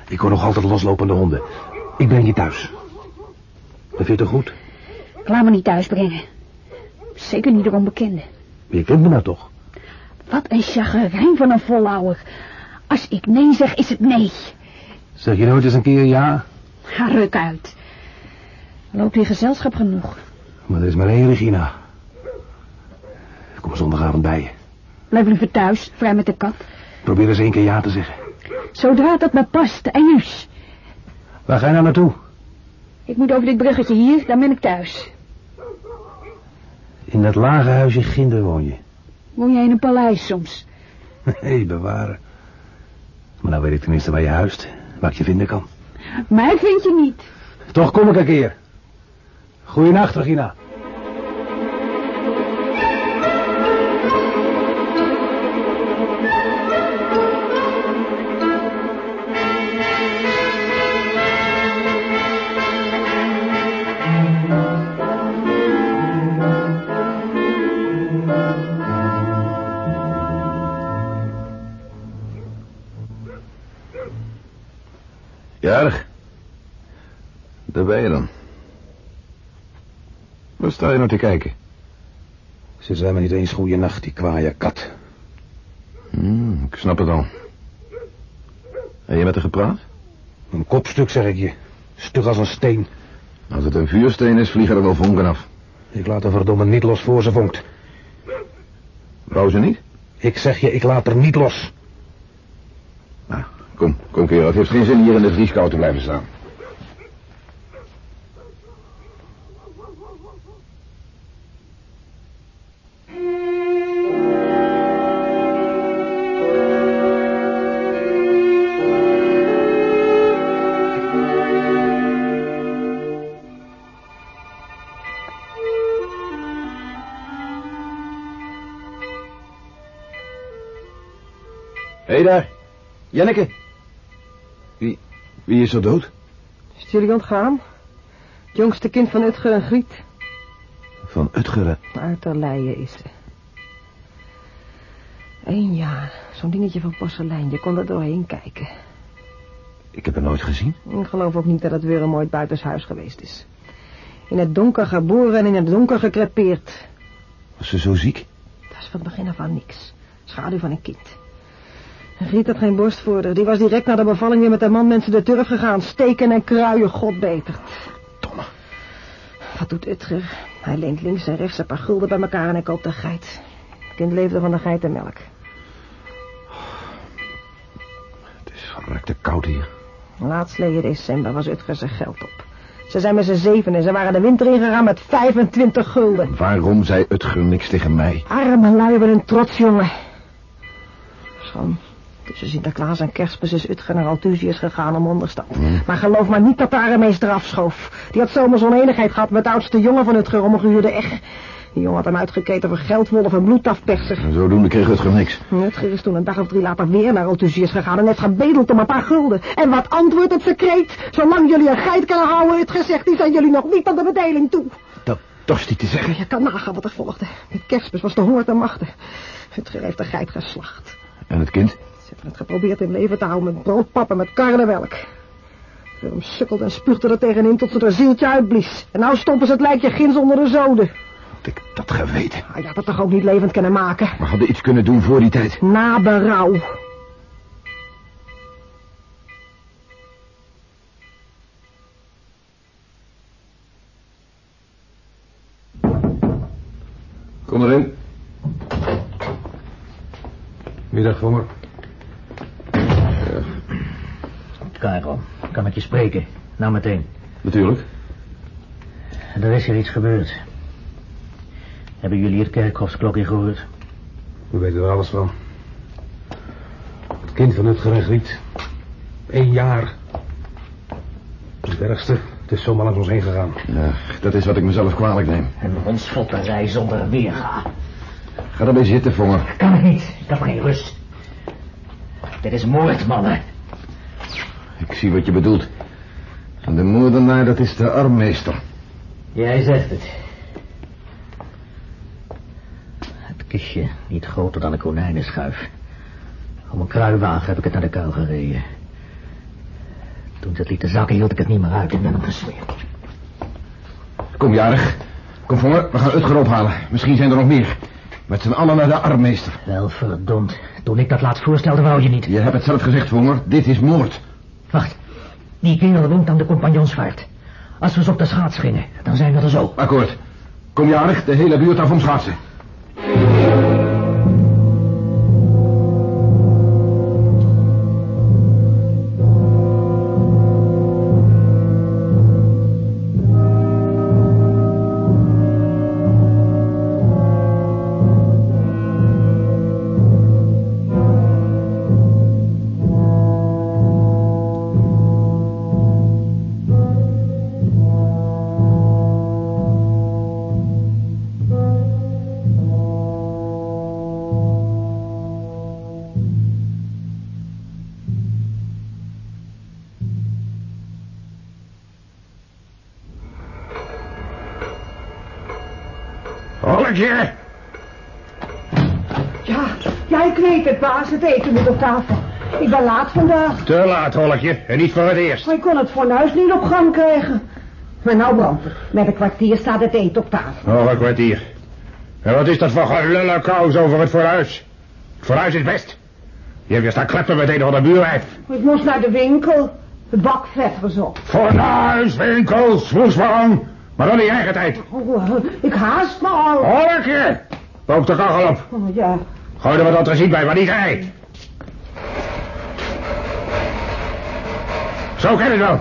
[SPEAKER 7] Ik hoor nog altijd loslopende honden. Ik breng je thuis. Dat vind je toch goed?
[SPEAKER 13] Ik laat me niet thuis brengen. Zeker niet door onbekenden.
[SPEAKER 7] Je kent me nou toch?
[SPEAKER 13] Wat een chagrijn van een volhouwer. Als ik nee zeg, is het nee.
[SPEAKER 7] Zeg je nooit eens een keer ja?
[SPEAKER 13] Ga ruk uit. Er loopt hier gezelschap genoeg.
[SPEAKER 7] Maar er is maar één Regina. Ik kom zondagavond bij je.
[SPEAKER 13] Blijf liever thuis, vrij met de kat.
[SPEAKER 7] Probeer eens één keer ja te zeggen.
[SPEAKER 13] Zodra dat me past, en juist.
[SPEAKER 7] Waar ga je nou naartoe?
[SPEAKER 13] Ik moet over dit bruggetje hier, dan ben ik thuis.
[SPEAKER 7] In dat lage huisje Ginder woon je.
[SPEAKER 13] Woon jij in een paleis soms?
[SPEAKER 7] Hé, hey, bewaren. Maar nou weet ik tenminste waar je huist. Waar ik je vinden kan.
[SPEAKER 13] Mij vind je niet.
[SPEAKER 7] Toch kom ik een keer. Goeienacht, Regina.
[SPEAKER 5] Jarig. Daar ben dan. Wat sta je nou te kijken?
[SPEAKER 7] Ze zei me niet eens goeie nacht, die kwaaie kat.
[SPEAKER 5] Hmm, ik snap het al. Heb je met haar gepraat?
[SPEAKER 7] Een kopstuk, zeg ik je. Stug als een steen.
[SPEAKER 5] Als het een vuursteen is, vliegen er wel vonken af.
[SPEAKER 7] Ik laat haar verdomme niet los voor ze vonkt.
[SPEAKER 5] Wou ze niet?
[SPEAKER 7] Ik zeg je, ik laat er niet los.
[SPEAKER 5] Nou, kom, kom kerel. Het heeft geen zin hier in de vrieskou te blijven staan. Janneke. Wie, wie is er dood?
[SPEAKER 14] Is jullie ontgaan? Het jongste kind van Utger en Griet.
[SPEAKER 5] Van Utgeren.
[SPEAKER 14] Uit Leien is ze. Eén jaar, zo'n dingetje van porselein. Je kon er doorheen kijken.
[SPEAKER 5] Ik heb haar nooit gezien.
[SPEAKER 14] Ik geloof ook niet dat het weer een mooi buitenshuis geweest is. In het donker geboren en in het donker gekrepeerd.
[SPEAKER 5] Was ze zo ziek?
[SPEAKER 14] Dat is van het begin af aan niks. Schaduw van een kind. En Griet had geen borstvoerder. Die was direct na de bevalling weer met de man mensen de turf gegaan. Steken en kruien, god betert.
[SPEAKER 5] Domme.
[SPEAKER 14] Wat doet Utger? Hij leent links en rechts een paar gulden bij elkaar en hij koopt een geit. Het kind leefde van de geitenmelk.
[SPEAKER 5] Het is verrekte koud hier.
[SPEAKER 14] Laatsleden december was Utger zijn geld op. Ze zijn met z'n zeven en ze waren de winter ingegaan met 25 gulden.
[SPEAKER 5] Waarom zei Utger niks tegen mij?
[SPEAKER 14] Arme lui hebben een trots, jongen. Schoon. Tussen Sinterklaas en kerstmis is Utger naar Althusius gegaan om onderstand. Maar geloof maar niet dat de armeester afschoof. Die had zomaar zo'n enigheid gehad met de oudste jongen van Utger om een gehuurde echt. Die jongen had hem uitgeketen voor geldwolf en bloedafperser.
[SPEAKER 5] En zodoende kreeg Utger niks.
[SPEAKER 14] Utger is toen een dag of drie later weer naar Althusius gegaan en heeft gebedeld om een paar gulden. En wat antwoordt het secreet? Zolang jullie een geit kunnen houden, het gezegd, die zijn jullie nog niet aan de bedeling toe.
[SPEAKER 5] Dat dorst hij te zeggen.
[SPEAKER 14] Je kan nagaan wat er volgde. Met kerstmis was de honger te machten. Utger heeft de geit geslacht.
[SPEAKER 5] En het kind?
[SPEAKER 14] Ze hebben het geprobeerd in leven te houden met broodpap en met karnemelk.
[SPEAKER 6] Willem sukkelde en spuugde er tegenin tot ze er zieltje uitblies. En nou stompen ze het lijkje gins onder de zoden.
[SPEAKER 5] Had ik dat geweten.
[SPEAKER 6] Hij had het toch ook niet levend kunnen maken?
[SPEAKER 5] We hadden iets kunnen doen voor die tijd.
[SPEAKER 6] Na berouw.
[SPEAKER 5] Kom erin.
[SPEAKER 7] Middag, Vonger.
[SPEAKER 4] Karel, kan ik je spreken? Nou meteen.
[SPEAKER 5] Natuurlijk.
[SPEAKER 4] Er is hier iets gebeurd. Hebben jullie het kerkhofsklokje gehoord?
[SPEAKER 7] We weten er alles van. Het kind van het gerecht riet. Eén jaar. Het ergste, het is zomaar langs ons heen gegaan.
[SPEAKER 5] Ja, dat is wat ik mezelf kwalijk neem.
[SPEAKER 4] Een hondsfotterij zonder weerga.
[SPEAKER 5] Ga erbij zitten, Vonger.
[SPEAKER 4] Kan het niet. Ik heb geen rust. Dit is moord, mannen.
[SPEAKER 5] Ik zie wat je bedoelt. En de moordenaar, dat is de armmeester.
[SPEAKER 4] Jij zegt het. Het kistje, niet groter dan een konijnenschuif. Om een kruiwagen heb ik het naar de kuil gereden. Toen ze het lieten zakken, hield ik het niet meer uit en ben hem gesmeerd.
[SPEAKER 5] Kom, jarig. Kom, Vonger, we gaan Utger ophalen. Misschien zijn er nog meer. Met z'n allen naar de armmeester.
[SPEAKER 4] Wel verdomd. Toen ik dat laatst voorstelde, wou je niet.
[SPEAKER 5] Je hebt het zelf gezegd, Vonger. Dit is moord.
[SPEAKER 4] Die kerel woont aan de compagnonsvaart. Als we eens op de schaats gingen, dan zijn we er zo.
[SPEAKER 5] Akkoord. Kom, jarig. De hele buurt af om schaatsen.
[SPEAKER 6] Ik het, baas. Het eten moet op tafel. Ik ben laat vandaag.
[SPEAKER 12] Te laat, Holletje. En niet voor het eerst.
[SPEAKER 6] Maar ik kon het fornuis niet op gang krijgen. Maar nou brandt het. Met een kwartier staat het eten op tafel.
[SPEAKER 12] Nog een kwartier. En wat is dat voor gelullenkous over het fornuis? Het fornuis is best. Je hebt weer staan kleppen met een of ander buurwijf.
[SPEAKER 6] Ik moest naar de winkel. De bakvet gezocht.
[SPEAKER 12] Fornuis, winkel, smoesballon. Maar dan in je eigen tijd.
[SPEAKER 6] Oh, ik haast me al.
[SPEAKER 12] Holletje! Pook de kachel op.
[SPEAKER 6] Oh, ja.
[SPEAKER 12] Gooi er wat antraciet bij, maar niet hij. Zo ken het wel.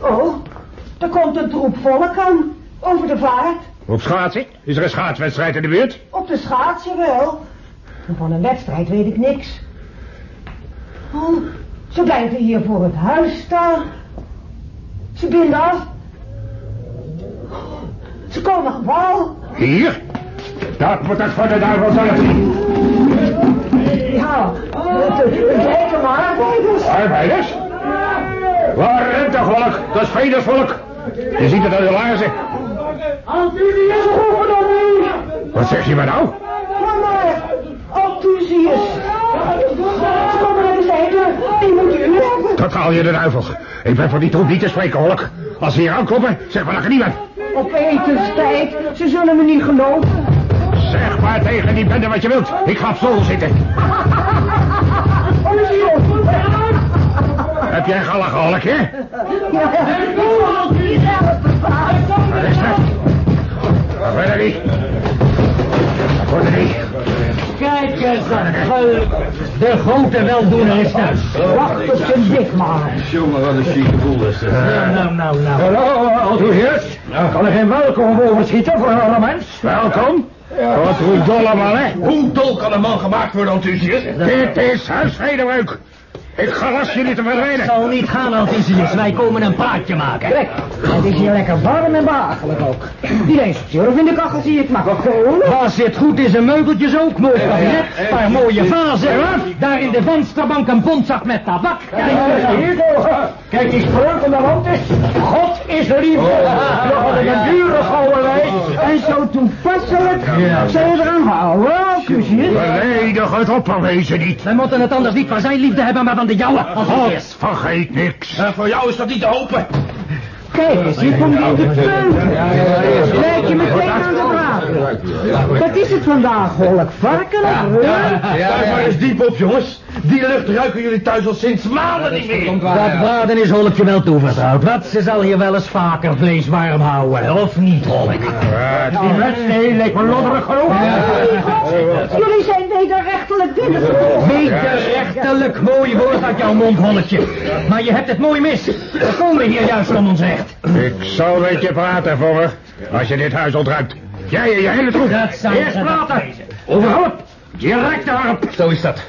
[SPEAKER 6] Oh, er komt een troep volk aan. Over de vaart.
[SPEAKER 12] Op schaatsen? Is er een schaatswedstrijd in de buurt?
[SPEAKER 6] Op de schaatsen wel. Maar van een wedstrijd weet ik niks. Oh, ze blijven hier voor het huis staan. Ze binden af. Ze komen gewoon.
[SPEAKER 12] Hier? Dat moet ik voor de duivel zelf zien.
[SPEAKER 6] Ja, lijken maar arbeiders.
[SPEAKER 12] Arbeiders? Waar rent de volk? Dat is vedersvolk. Je ziet het aan de laarzen.
[SPEAKER 6] Antusius roepen dan nu.
[SPEAKER 12] Wat zeg je maar nou?
[SPEAKER 6] Mama, Antusius. Ze komen naar de zijde. Die moet u hebben.
[SPEAKER 12] Dat haal je de duivel. Ik ben voor die troep niet te spreken, Holk. Als ze hier aankloppen, zeg maar dat ik er niet ben.
[SPEAKER 6] Op etenstijd. Ze zullen me niet geloven.
[SPEAKER 12] Zeg maar tegen die bende wat je wilt. Ik ga op stoel zitten. Heb jij gelachen, Holk, hè?
[SPEAKER 6] Ja?
[SPEAKER 12] Dat wordt er niet. Er niet.
[SPEAKER 4] Kijk eens aan. De grote weldoener is thuis.
[SPEAKER 6] Wacht op zijn dik maar.
[SPEAKER 15] Jongen, wat een chique boel is dat.
[SPEAKER 4] Nou, nou, nou, nou.
[SPEAKER 16] Hallo, enthousiast. Kan er geen welkom overschieten voor een mens?
[SPEAKER 12] Welkom. Wat hoe dolle man, hè?
[SPEAKER 9] Hoe dol kan een man gemaakt worden, enthousiast?
[SPEAKER 12] Dit is huisvredebreuk. Ik gelas jullie te verdwijnen.
[SPEAKER 4] zal niet gaan, Althisius. Wij komen een praatje maken.
[SPEAKER 6] Kijk, het is hier lekker warm en behagelijk ook. Niet eens surf in de kachel zie ik, maar gewoon.
[SPEAKER 4] Als dit goed is, een meubeltjes ook. Mooi kabinet, een paar mooie vazen. Daar in de vensterbank een bondzak met tabak. Kijk,
[SPEAKER 16] Hier. Kijk, die spreuk aan de wand is. God is liefde. Nog een dure gouden wijs.
[SPEAKER 6] En zo toepasselijk. Zijn we er aan houden?
[SPEAKER 4] Cusier?
[SPEAKER 12] Beledig het opperwezen niet.
[SPEAKER 4] We moeten het anders niet van zijn liefde hebben, maar van de jouwe.
[SPEAKER 12] God, vergeet niks.
[SPEAKER 9] Eh, voor jou is dat niet te hopen.
[SPEAKER 11] Kijk eens, hier komt weer de peut. Lijkt je meteen aan de Wat is het vandaag, holk? Varken of reur?
[SPEAKER 9] Daar maar eens diep op, jongens. Die lucht ruiken jullie thuis al sinds maanden niet meer.
[SPEAKER 4] Dat braden is Holkje wel toevertrouwd. Wat? Ze zal hier wel eens vaker vlees warm houden. Of niet, Holk?
[SPEAKER 11] Die wedstrijd lijkt me lodderig genoeg. Jullie zijn wederrechtelijk binnengekomen.
[SPEAKER 4] Wederrechtelijk mooi woord uit jouw mond, Holkje. Maar je hebt het mooi mis. We komen hier juist om ons recht.
[SPEAKER 12] Ik zal met je praten, Vormer, als je dit huis ontruimt. Jij en je hele troep.
[SPEAKER 4] Dat zou
[SPEAKER 12] Eerst praten. Over hulp. Direct hulp.
[SPEAKER 5] Zo is dat.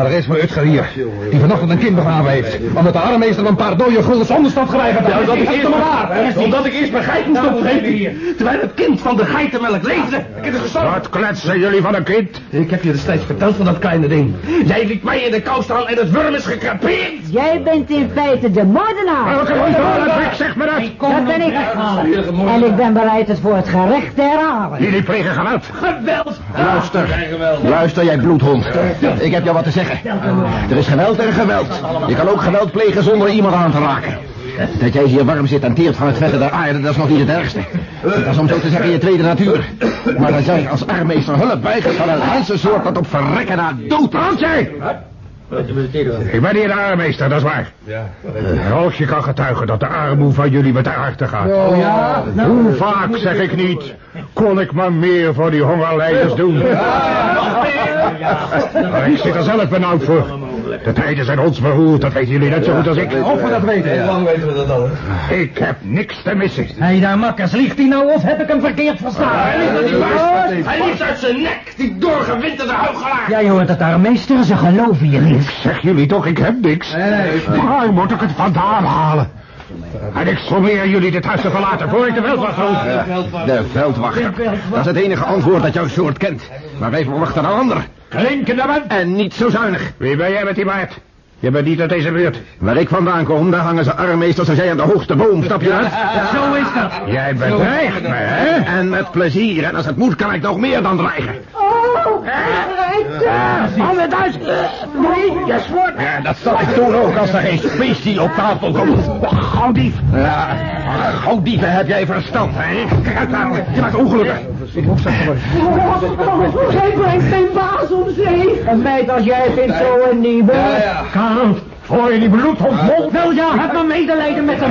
[SPEAKER 5] Maar er is maar Utger hier, die vanochtend een kind begraven heeft. Omdat de armmeester een paar dode guldens onderstand geweigerd had.
[SPEAKER 9] Ja, dat
[SPEAKER 5] hem
[SPEAKER 9] maar
[SPEAKER 5] waar.
[SPEAKER 9] Omdat ik eerst mijn geit moest opgeven. Terwijl het kind van de geitenmelk leefde. Ik heb het.
[SPEAKER 12] Wat kletsen jullie van een kind?
[SPEAKER 9] Ik heb je destijds verteld van dat kleine ding. Jij liet mij in de kou staan en het worm is gekrapeerd.
[SPEAKER 11] Jij bent in feite de moordenaar.
[SPEAKER 12] Welke controle, zeg me dat.
[SPEAKER 11] Dat ben ik. En ik ben bereid het voor het gerecht te herhalen.
[SPEAKER 12] Jullie plegen geweld.
[SPEAKER 9] Geweld.
[SPEAKER 5] Luister, luister jij bloedhond. Ik heb jou wat te zeggen. Er is geweld en geweld. Je kan ook geweld plegen zonder iemand aan te raken. Dat jij hier warm zit en teert van het vetten der aarde, dat is nog niet het ergste. Dat is om zo te zeggen je tweede natuur. Maar dat jij als armmeester hulp weigert van een mensensoort dat op verrekken na dood!
[SPEAKER 12] Ik ben hier de armmeester, dat is waar. En Holkje kan getuigen dat de armoe van jullie met de harte gaat.
[SPEAKER 11] Oh ja?
[SPEAKER 12] Hoe vaak zeg ik niet, kon ik maar meer voor die hongerleiders doen. Maar ik zit er zelf benauwd voor. De tijden zijn ons beroerd, dat weten jullie net zo goed als ik.
[SPEAKER 5] Of we dat weten, ja.
[SPEAKER 9] lang weten we dat al?
[SPEAKER 12] Ik heb niks te missen.
[SPEAKER 4] Hé, hey, daar makkers, liegt hij nou of heb ik hem verkeerd verstaan?
[SPEAKER 9] Hij liet uit zijn nek, die doorgewinterde huigelaar.
[SPEAKER 4] Jij hoort het daar, meester, ze geloven je niet.
[SPEAKER 12] Zeg jullie toch, ik heb niks. Waar moet ik het vandaan halen? En ik sommeer jullie dit huis te verlaten voor ik de veldwacht roep.
[SPEAKER 5] De veldwachter. Dat is het enige antwoord dat jouw soort kent. Maar wij verwachten een ander.
[SPEAKER 12] Klinkende man.
[SPEAKER 5] En niet zo zuinig.
[SPEAKER 12] Wie ben jij met die baard? Je bent niet uit deze buurt.
[SPEAKER 5] Waar ik vandaan kom, daar hangen ze armmeesters als jij aan de hoogste boom, snap je dat?
[SPEAKER 4] Zo is dat.
[SPEAKER 12] Jij bedreigt me, hè?
[SPEAKER 5] En met plezier, en als het moet kan ik nog meer dan dreigen.
[SPEAKER 11] Oh,
[SPEAKER 5] het huis! Nee, je! Ja, dat zal ik doen ook als er geen specie op tafel komt. Gauwdief! Ja, gauwdieven heb jij verstand, hè? Kijk uit, Karel, je maakt ongelukken. Ik moet zeggen, maar...
[SPEAKER 11] Zij brengt mijn baas om zee. Een meid als jij vindt zo een nieuwe.
[SPEAKER 12] Karel, voor je die bloedhond vol.
[SPEAKER 4] Wel ja, heb maar medelijden met hem.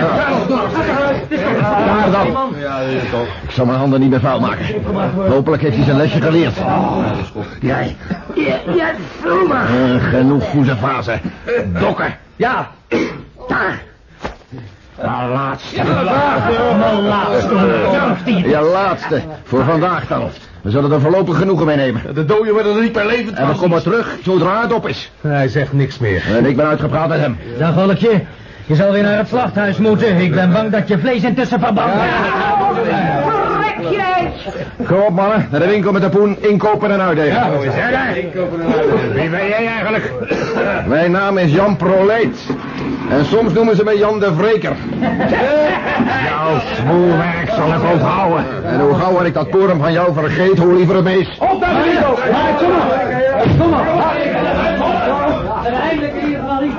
[SPEAKER 5] Daar dan. Ik zal mijn handen niet meer vuil maken. Hopelijk heeft hij zijn lesje geleerd. Jij. Jij vloemer. Uh, genoeg voezenfase. Dokken. Ja. Daar. De laatste.
[SPEAKER 4] Mijn laatste.
[SPEAKER 5] Je laatste. Voor vandaag dan. We zullen er voorlopig genoegen mee nemen.
[SPEAKER 9] De doden worden er niet per levend
[SPEAKER 5] En we komen terug zodra het op is.
[SPEAKER 7] Hij zegt niks meer.
[SPEAKER 5] En ik ben uitgepraat met hem.
[SPEAKER 4] Dag, Holkje. Je zal weer naar het slachthuis moeten. Ik ben bang dat je vlees intussen verbrandt.
[SPEAKER 5] Kom op mannen, naar de winkel met de poen, inkopen en uitdelen.
[SPEAKER 12] Daar. Wie ben jij eigenlijk?
[SPEAKER 5] Mijn naam is Jan Proleet. En soms noemen ze me Jan de Vreker.
[SPEAKER 12] Jouw smoelwerk zal ik onthouden.
[SPEAKER 5] En hoe gauw ik dat koren van jou vergeet, hoe liever het meest.
[SPEAKER 4] Op naar de winkel. Kom maar. Kom maar. Eindelijk in ieder geval niet.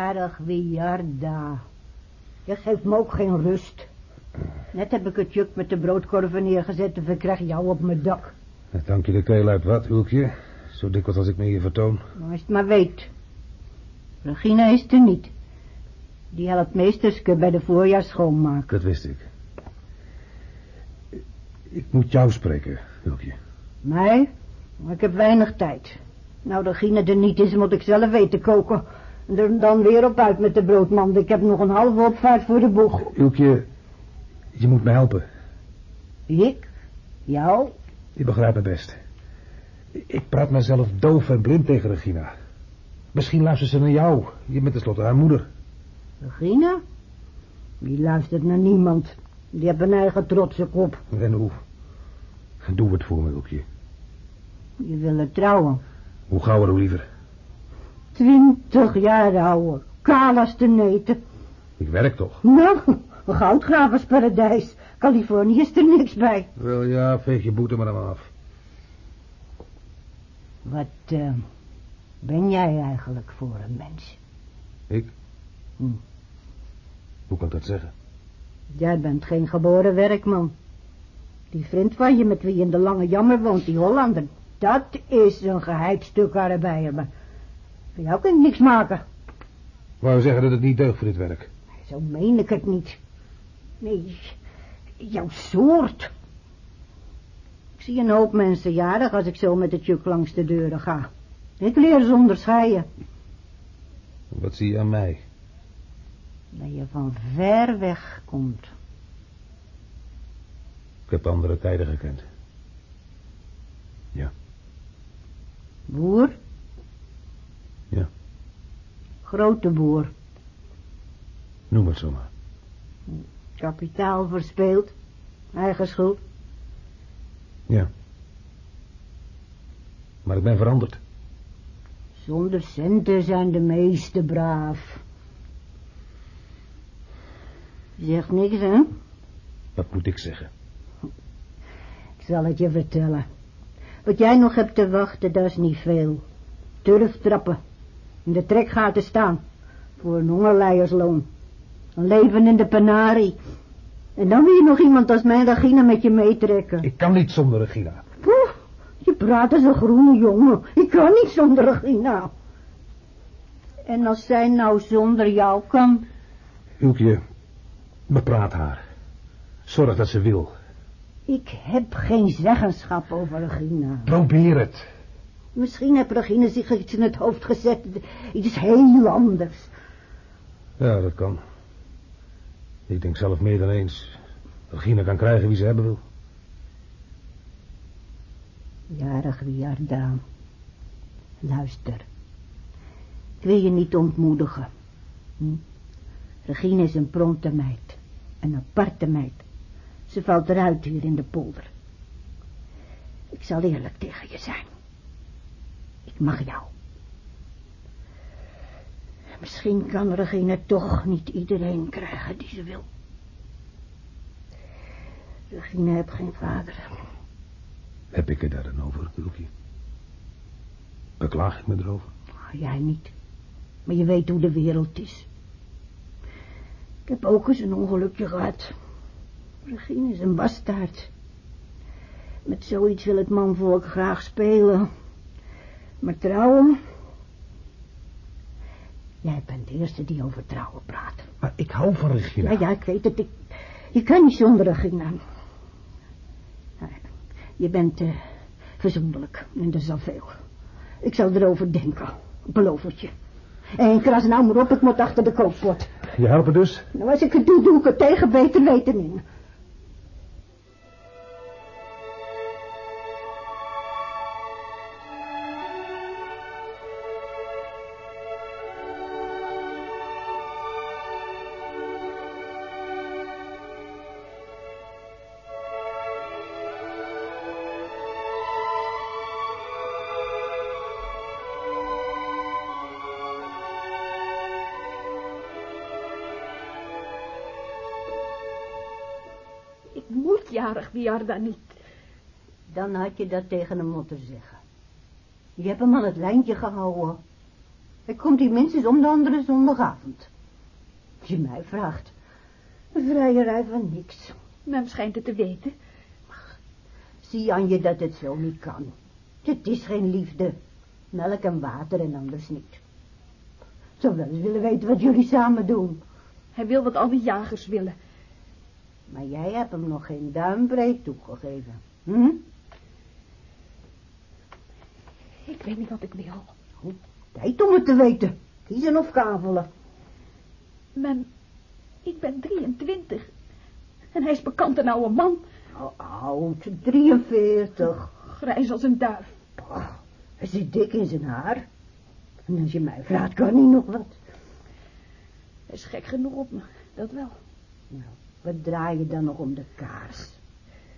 [SPEAKER 11] Jarig Wiarda. Je geeft me ook geen rust. Net heb ik het juk met de broodkorven neergezet en verkrijg jou op mijn dak.
[SPEAKER 7] Dank je de keel uit wat, Hulkje? Zo dikwijls als ik me hier vertoon.
[SPEAKER 11] Maar als je het maar weet. Regina is er niet. Die helpt meesterske bij de voorjaar schoonmaken.
[SPEAKER 7] Dat wist ik. Ik moet jou spreken, Hulkje.
[SPEAKER 11] Mij? Maar ik heb weinig tijd. Nou, Regina er niet is, moet ik zelf weten koken. Er dan weer op uit met de broodmand. Ik heb nog een halve opvaart voor de boeg.
[SPEAKER 7] Hulkje, je moet me helpen.
[SPEAKER 11] Ik? Jou?
[SPEAKER 7] Je begrijpt me best. Ik praat mezelf doof en blind tegen Regina. Misschien luistert ze naar jou. Je bent tenslotte haar moeder.
[SPEAKER 11] Regina? Die luistert naar niemand. Die hebben een eigen trotse kop.
[SPEAKER 7] En hoe? Doe het voor me, Hoekje.
[SPEAKER 11] Je wil er trouwen.
[SPEAKER 7] Hoe gauw hoe liever?
[SPEAKER 11] Twintig jaar ouder. Kaal als de neten.
[SPEAKER 7] Ik werk toch?
[SPEAKER 11] Nou, een goudgraversparadijs. Californië is er niks bij.
[SPEAKER 7] Wel ja, veeg je boete maar dan af.
[SPEAKER 11] Wat eh, ben jij eigenlijk voor een mens?
[SPEAKER 7] Ik?
[SPEAKER 11] Hm.
[SPEAKER 7] Hoe kan ik dat zeggen?
[SPEAKER 11] Jij bent geen geboren werkman. Die vriend van je met wie je in de lange jammer woont, die Hollander, dat is een geheid stuk arbeider, maar van jou kan ik niks maken.
[SPEAKER 7] Wou je zeggen dat het niet deugt voor dit werk?
[SPEAKER 11] Zo meen ik het niet. Nee, jouw soort. Ik zie een hoop mensen jarig als ik zo met het juk langs de deuren ga. Ik leer ze onderscheiden.
[SPEAKER 7] Wat zie je aan mij?
[SPEAKER 11] Dat je van ver weg komt.
[SPEAKER 7] Ik heb andere tijden gekend. Ja.
[SPEAKER 11] Boer?
[SPEAKER 7] Ja.
[SPEAKER 11] Grote boer.
[SPEAKER 7] Noem het zo maar.
[SPEAKER 11] Kapitaal verspeeld. Eigen schuld.
[SPEAKER 7] Ja. Maar ik ben veranderd.
[SPEAKER 11] Zonder centen zijn de meesten braaf. Je zegt niks, hè?
[SPEAKER 7] Wat moet ik zeggen?
[SPEAKER 11] Ik zal het je vertellen. Wat jij nog hebt te wachten, dat is niet veel. Turf trappen. In de trekgaten staan. Voor een hongerleidersloon. Een leven in de penarie. En dan wil je nog iemand als mijn Regina met je meetrekken.
[SPEAKER 7] Ik kan niet zonder Regina.
[SPEAKER 11] Poeh, je praat als een groene jongen. Ik kan niet zonder Regina. En als zij nou zonder jou kan...
[SPEAKER 7] Hulkje, bepraat haar. Zorg dat ze wil.
[SPEAKER 11] Ik heb geen zeggenschap over Regina.
[SPEAKER 7] Probeer het.
[SPEAKER 11] Misschien heeft Regina zich iets in het hoofd gezet. Iets heel anders.
[SPEAKER 7] Ja, dat kan. Ik denk zelf meer dan eens. Regina kan krijgen wie ze hebben wil.
[SPEAKER 11] Jarig Wiarda. Luister. Ik wil je niet ontmoedigen. Hm? Regina is een pronte meid. Een aparte meid. Ze valt eruit hier in de polder. Ik zal eerlijk tegen je zijn. Ik mag jou. Misschien kan Regina toch niet iedereen krijgen die ze wil. Regina heeft geen vader.
[SPEAKER 7] Heb ik het daar dan over, Hulkje? Beklaag ik me erover?
[SPEAKER 11] Oh, jij niet. Maar je weet hoe de wereld is. Ik heb ook eens een ongelukje gehad. Regine is een bastaard. Met zoiets wil het manvolk graag spelen. Maar trouwen... Jij bent de eerste die over trouwen praat.
[SPEAKER 7] Maar ik hou van Regina.
[SPEAKER 11] Ja, ja, ik weet het. Ik, je kan niet zonder Regina. Je bent uh, verzonderlijk en dat is al veel. Ik zal erover denken. Beloof het je. En kras nou maar op, ik moet achter de kookpot.
[SPEAKER 7] Je helpen dus?
[SPEAKER 11] Nou, als ik het doe, doe ik het tegen beter weten in.
[SPEAKER 13] Jarig Biarda niet.
[SPEAKER 11] Dan had je dat tegen hem moeten zeggen. Je hebt hem aan het lijntje gehouden. Hij komt hier minstens om de andere zondagavond. Als je mij vraagt. Een vrijerij van niks.
[SPEAKER 13] Men schijnt het te weten.
[SPEAKER 11] Ach, zie aan je dat het zo niet kan. Het is geen liefde. Melk en water en anders niet. Zou wel eens willen weten wat jullie samen doen.
[SPEAKER 13] Hij wil wat al die jagers willen.
[SPEAKER 11] Maar jij hebt hem nog geen duimbreed toegegeven. Hm?
[SPEAKER 13] Ik weet niet wat ik wil.
[SPEAKER 11] Goed, tijd om het te weten. Kiezen of kavelen.
[SPEAKER 13] Men, ik ben 23. En hij is bekend een oude man.
[SPEAKER 11] Oh, oud, 43.
[SPEAKER 13] Grijs als een duif.
[SPEAKER 11] Oh, hij zit dik in zijn haar. En als je mij vraagt, kan hij nog wat.
[SPEAKER 13] Hij is gek genoeg op me, dat wel.
[SPEAKER 11] Nou, Wat draai je dan nog om de kaars?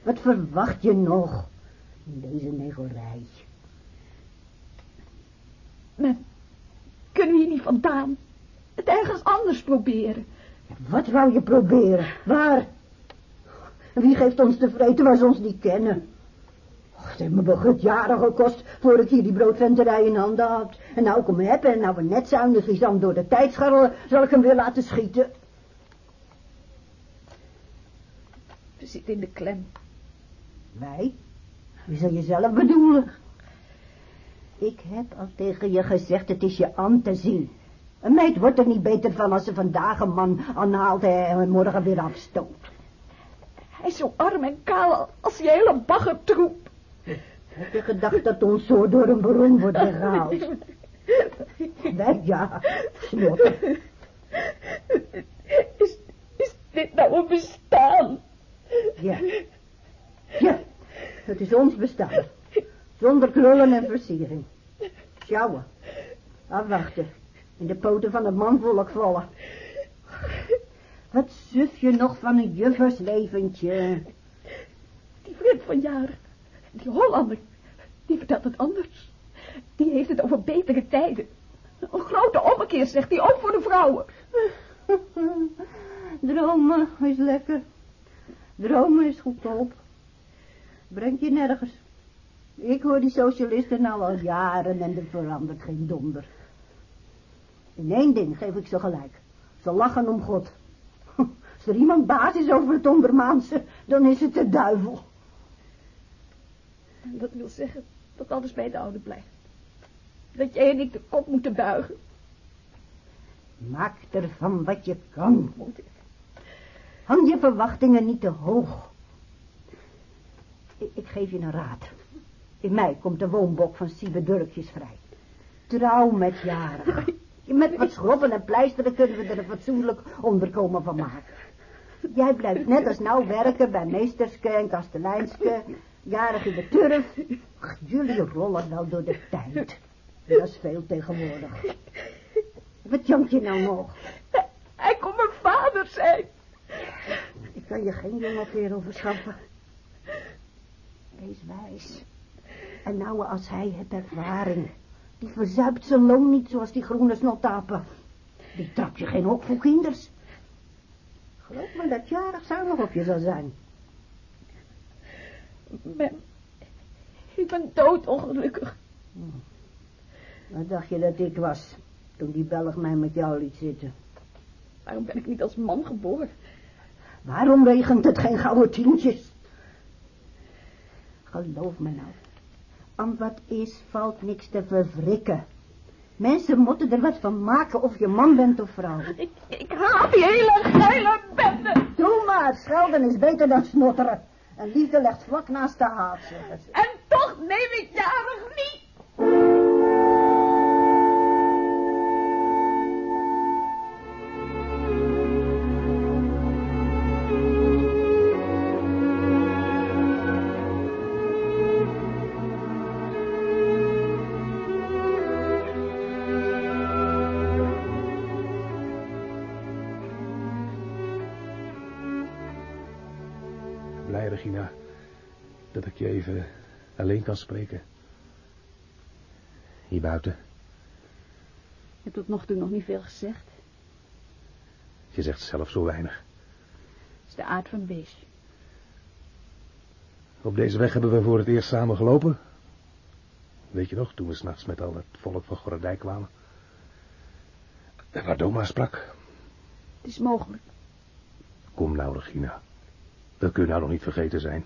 [SPEAKER 11] Wat verwacht je nog in deze negerij?
[SPEAKER 13] Maar kunnen we hier niet vandaan? Het ergens anders proberen.
[SPEAKER 11] Wat wou je proberen? Waar? Wie geeft ons te vreten waar ze ons niet kennen? Och, het heeft me begut jaren gekost voor ik hier die broodventerij in handen had. En nou ik hem heb en nou we net zuinig is dan door de tijd scharrelen, zal ik hem weer laten schieten.
[SPEAKER 13] Zitten in de klem.
[SPEAKER 11] Wij? Wie zal je zelf bedoelen? Ik heb al tegen je gezegd, het is je aan te zien. Een meid wordt er niet beter van als ze vandaag een man aanhaalt en morgen weer afstoot.
[SPEAKER 13] Hij is zo arm en kaal als die hele baggertroep.
[SPEAKER 11] Heb je gedacht dat ons zo door een bron wordt weggehaald? Wij ja, snotten.
[SPEAKER 13] Is, is dit nou een bestaan?
[SPEAKER 11] Ja. Ja, het is ons bestaan. Zonder krullen en versiering. Sjouwen. Afwachten. In de poten van het manvolk vallen. Wat suf je nog van een juffersleventje?
[SPEAKER 13] Die vriend van jaren, die Hollander, die vertelt het anders. Die heeft het over betere tijden. Een grote ommekeer, zegt hij, ook voor de vrouwen.
[SPEAKER 11] Dromen is lekker. Dromen is goedkoop. Brengt je nergens. Ik hoor die socialisten nou al jaren en er verandert geen donder. In één ding geef ik ze gelijk. Ze lachen om God. Als er iemand baas is over het ondermaanse, dan is het de duivel.
[SPEAKER 13] Dat wil zeggen dat alles bij de oude blijft. Dat jij en ik de kop moeten buigen.
[SPEAKER 11] Maak ervan wat je kan. Hang je verwachtingen niet te hoog. Ik, ik geef je een raad. In mei komt de woonbok van Siebe Durkjes vrij. Trouw met jaren. Met wat schrobben en pleisteren kunnen we er een fatsoenlijk onderkomen van maken. Jij blijft net als nou werken bij meesterske en kastelijnske, jarig in de turf. Ach, jullie rollen wel door de tijd. Dat is veel tegenwoordig. Wat jank je nou nog?
[SPEAKER 13] Hij kon mijn vader zijn.
[SPEAKER 11] Ik kan je geen jonge kerel verschaffen. Wees wijs. En nou als hij het ervaring. Die verzuipt zijn loon niet zoals die groene snottapen. Die trap je geen hok voor kinders. Geloof me dat jarig zuinig op je zal zijn.
[SPEAKER 13] Ben, ik ben doodongelukkig.
[SPEAKER 11] Hm. Wat dacht je dat ik was, toen die Belg mij met jou liet zitten?
[SPEAKER 13] Waarom ben ik niet als man geboren?
[SPEAKER 11] Waarom regent het geen gouden tientjes? Geloof me nou, aan wat is valt niks te verwrikken. Mensen moeten er wat van maken of je man bent of vrouw.
[SPEAKER 13] Ik, ik haat die hele geile bende.
[SPEAKER 11] Doe maar, schelden is beter dan snotteren. En liefde legt vlak naast de haat, zeggen ze.
[SPEAKER 13] En toch neem ik jarig niet.
[SPEAKER 7] Je even alleen kan spreken. Hier buiten.
[SPEAKER 13] Je hebt tot nog toe nog niet veel gezegd.
[SPEAKER 7] Je zegt zelf zo weinig.
[SPEAKER 13] Het is de aard van het beestje.
[SPEAKER 7] Op deze weg hebben we voor het eerst samen gelopen. Weet je nog, toen we s'nachts met al het volk van Gorredijk kwamen. En waar Doma sprak.
[SPEAKER 13] Het is mogelijk.
[SPEAKER 7] Kom nou, Regina. Dat kun je nou nog niet vergeten zijn.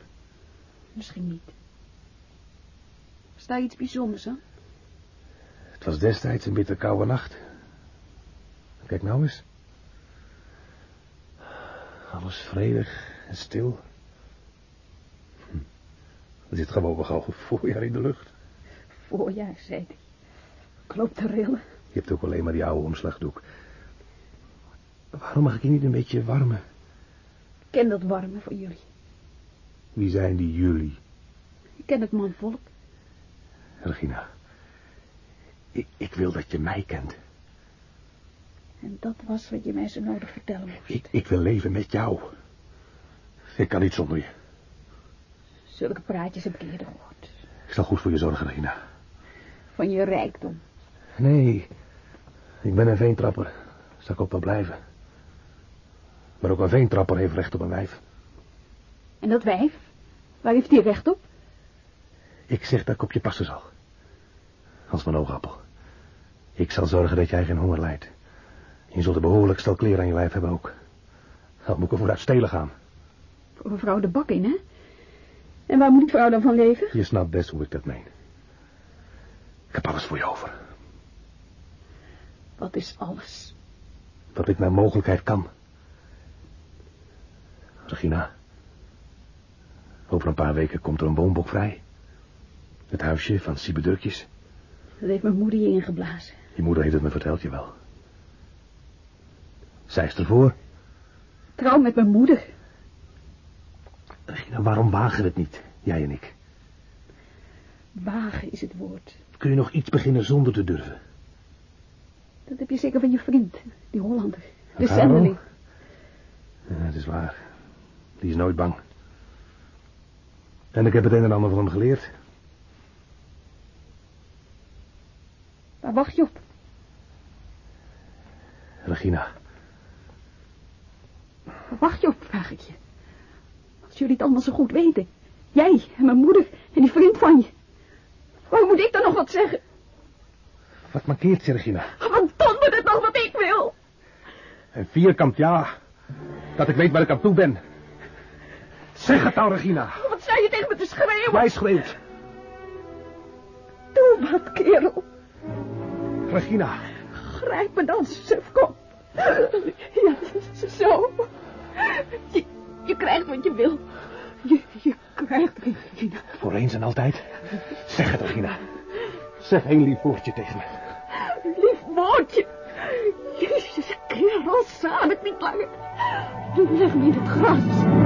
[SPEAKER 13] Misschien niet. Is daar iets bijzonders aan?
[SPEAKER 7] Het was destijds een bitter koude nacht. Kijk nou eens. Alles vredig en stil. Hm. Er zit gewoon nog al voorjaar in de lucht.
[SPEAKER 13] Voorjaar, zei hij. Klopt te rillen.
[SPEAKER 7] Je hebt ook alleen maar die oude omslagdoek. Waarom mag ik je niet een beetje warmen?
[SPEAKER 13] Ik ken dat warme voor jullie.
[SPEAKER 7] Wie zijn die jullie?
[SPEAKER 13] Ik ken het manvolk.
[SPEAKER 7] Regina, ik, ik wil dat je mij kent.
[SPEAKER 13] En dat was wat je mij zo nodig vertellen moest.
[SPEAKER 7] Ik, ik wil leven met jou. Ik kan niet zonder je.
[SPEAKER 13] Zulke praatjes heb ik eerder gehoord.
[SPEAKER 7] Ik zal goed voor je zorgen, Regina.
[SPEAKER 13] Van je rijkdom.
[SPEAKER 7] Nee, ik ben een veentrapper. Zal ik ook wel blijven. Maar ook een veentrapper heeft recht op een wijf.
[SPEAKER 13] En dat wijf? Waar heeft die recht op?
[SPEAKER 7] Ik zeg dat ik op je passen zal. Als mijn oogappel. Ik zal zorgen dat jij geen honger lijdt. Je zult een behoorlijk stel kleren aan je wijf hebben ook. Dan moet ik ervoor uit stelen gaan.
[SPEAKER 13] Voor mevrouw de bak in, hè? En waar moet die vrouw dan van leven?
[SPEAKER 7] Je snapt best hoe ik dat meen. Ik heb alles voor je over.
[SPEAKER 13] Wat is alles?
[SPEAKER 7] Wat ik naar mogelijkheid kan. Regina. Over een paar weken komt er een woonbok vrij. Het huisje van Siebedurkjes.
[SPEAKER 13] Dat heeft mijn moeder je ingeblazen.
[SPEAKER 7] Je moeder heeft het me verteld, je wel. Zij is ervoor.
[SPEAKER 13] Trouw met mijn moeder.
[SPEAKER 7] Regina, waarom wagen we het niet, jij en ik?
[SPEAKER 13] Wagen is het woord.
[SPEAKER 7] Kun je nog iets beginnen zonder te durven?
[SPEAKER 13] Dat heb je zeker van je vriend, die Hollander. De zendeling.
[SPEAKER 7] Ja, het is waar. Die is nooit bang. En ik heb het een en ander van hem geleerd.
[SPEAKER 13] Waar wacht je op?
[SPEAKER 7] Regina,
[SPEAKER 13] Waar wacht je op, vraag ik je. Als jullie het allemaal zo goed weten. Jij en mijn moeder en die vriend van je. Waarom moet ik dan nog wat zeggen?
[SPEAKER 7] wat mankeert je, Regina?
[SPEAKER 13] Wat dondert het nog wat ik wil?
[SPEAKER 7] Een vierkant ja. Dat ik weet waar ik aan toe ben. Zeg het nou, Regina.
[SPEAKER 13] Wat zei je tegen me te schreeuwen?
[SPEAKER 7] Jij schreeuwt.
[SPEAKER 13] Doe wat, kerel.
[SPEAKER 7] Regina.
[SPEAKER 13] Grijp me dan, sufkop. Ja, zo. Je, je krijgt wat je wil. Je, je krijgt, Regina.
[SPEAKER 7] Voor eens en altijd. Zeg het, Regina. Zeg één lief woordje tegen me.
[SPEAKER 13] Lief woordje. Jezus, kerel, het niet langer. Leg me in het gras.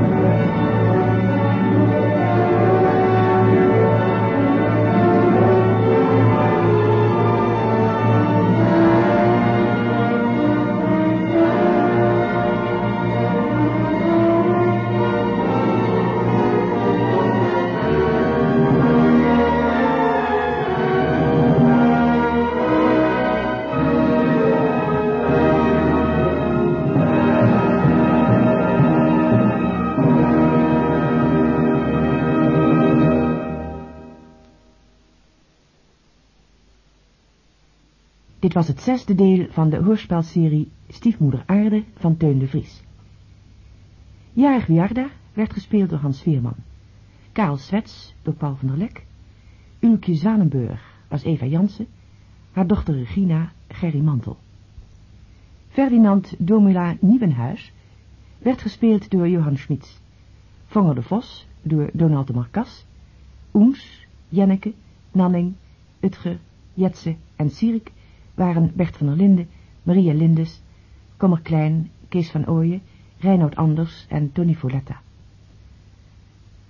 [SPEAKER 6] Dit was het zesde deel van de hoorspelserie Stiefmoeder Aarde van Teun de Vries. Jarig Wiarda werd gespeeld door Hans Veerman. Karel Swets door Paul van der Lek. Ulkje Zwanenburg was Eva Jansen. Haar dochter Regina Gerry Mantel. Ferdinand Domula Nieuwenhuis werd gespeeld door Johan Schmitz. Vonger de Vos door Donald de Marcas. Oens, Jenneke, Nanning, Utger, Jetze en Sierik waren Bert van der Linden, Maria Lindes, Kommer Klein, Kees van Ooyen, Reinoud Anders en Tony Foletta.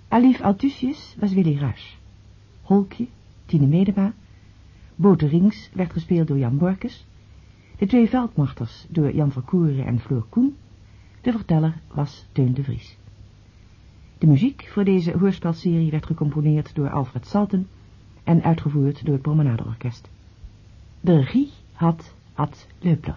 [SPEAKER 6] Alif Altusius was Willy Ruys. Holkje, Tine Medema, Bote Rings werd gespeeld door Jan Borkes, de twee veldmachters door Jan Verkoeren en Floor Koen, de verteller was Teun de Vries. De muziek voor deze hoorspelserie werd gecomponeerd door Alfred Salten en uitgevoerd door het Promenadeorkest. De regie had Ad Leupler.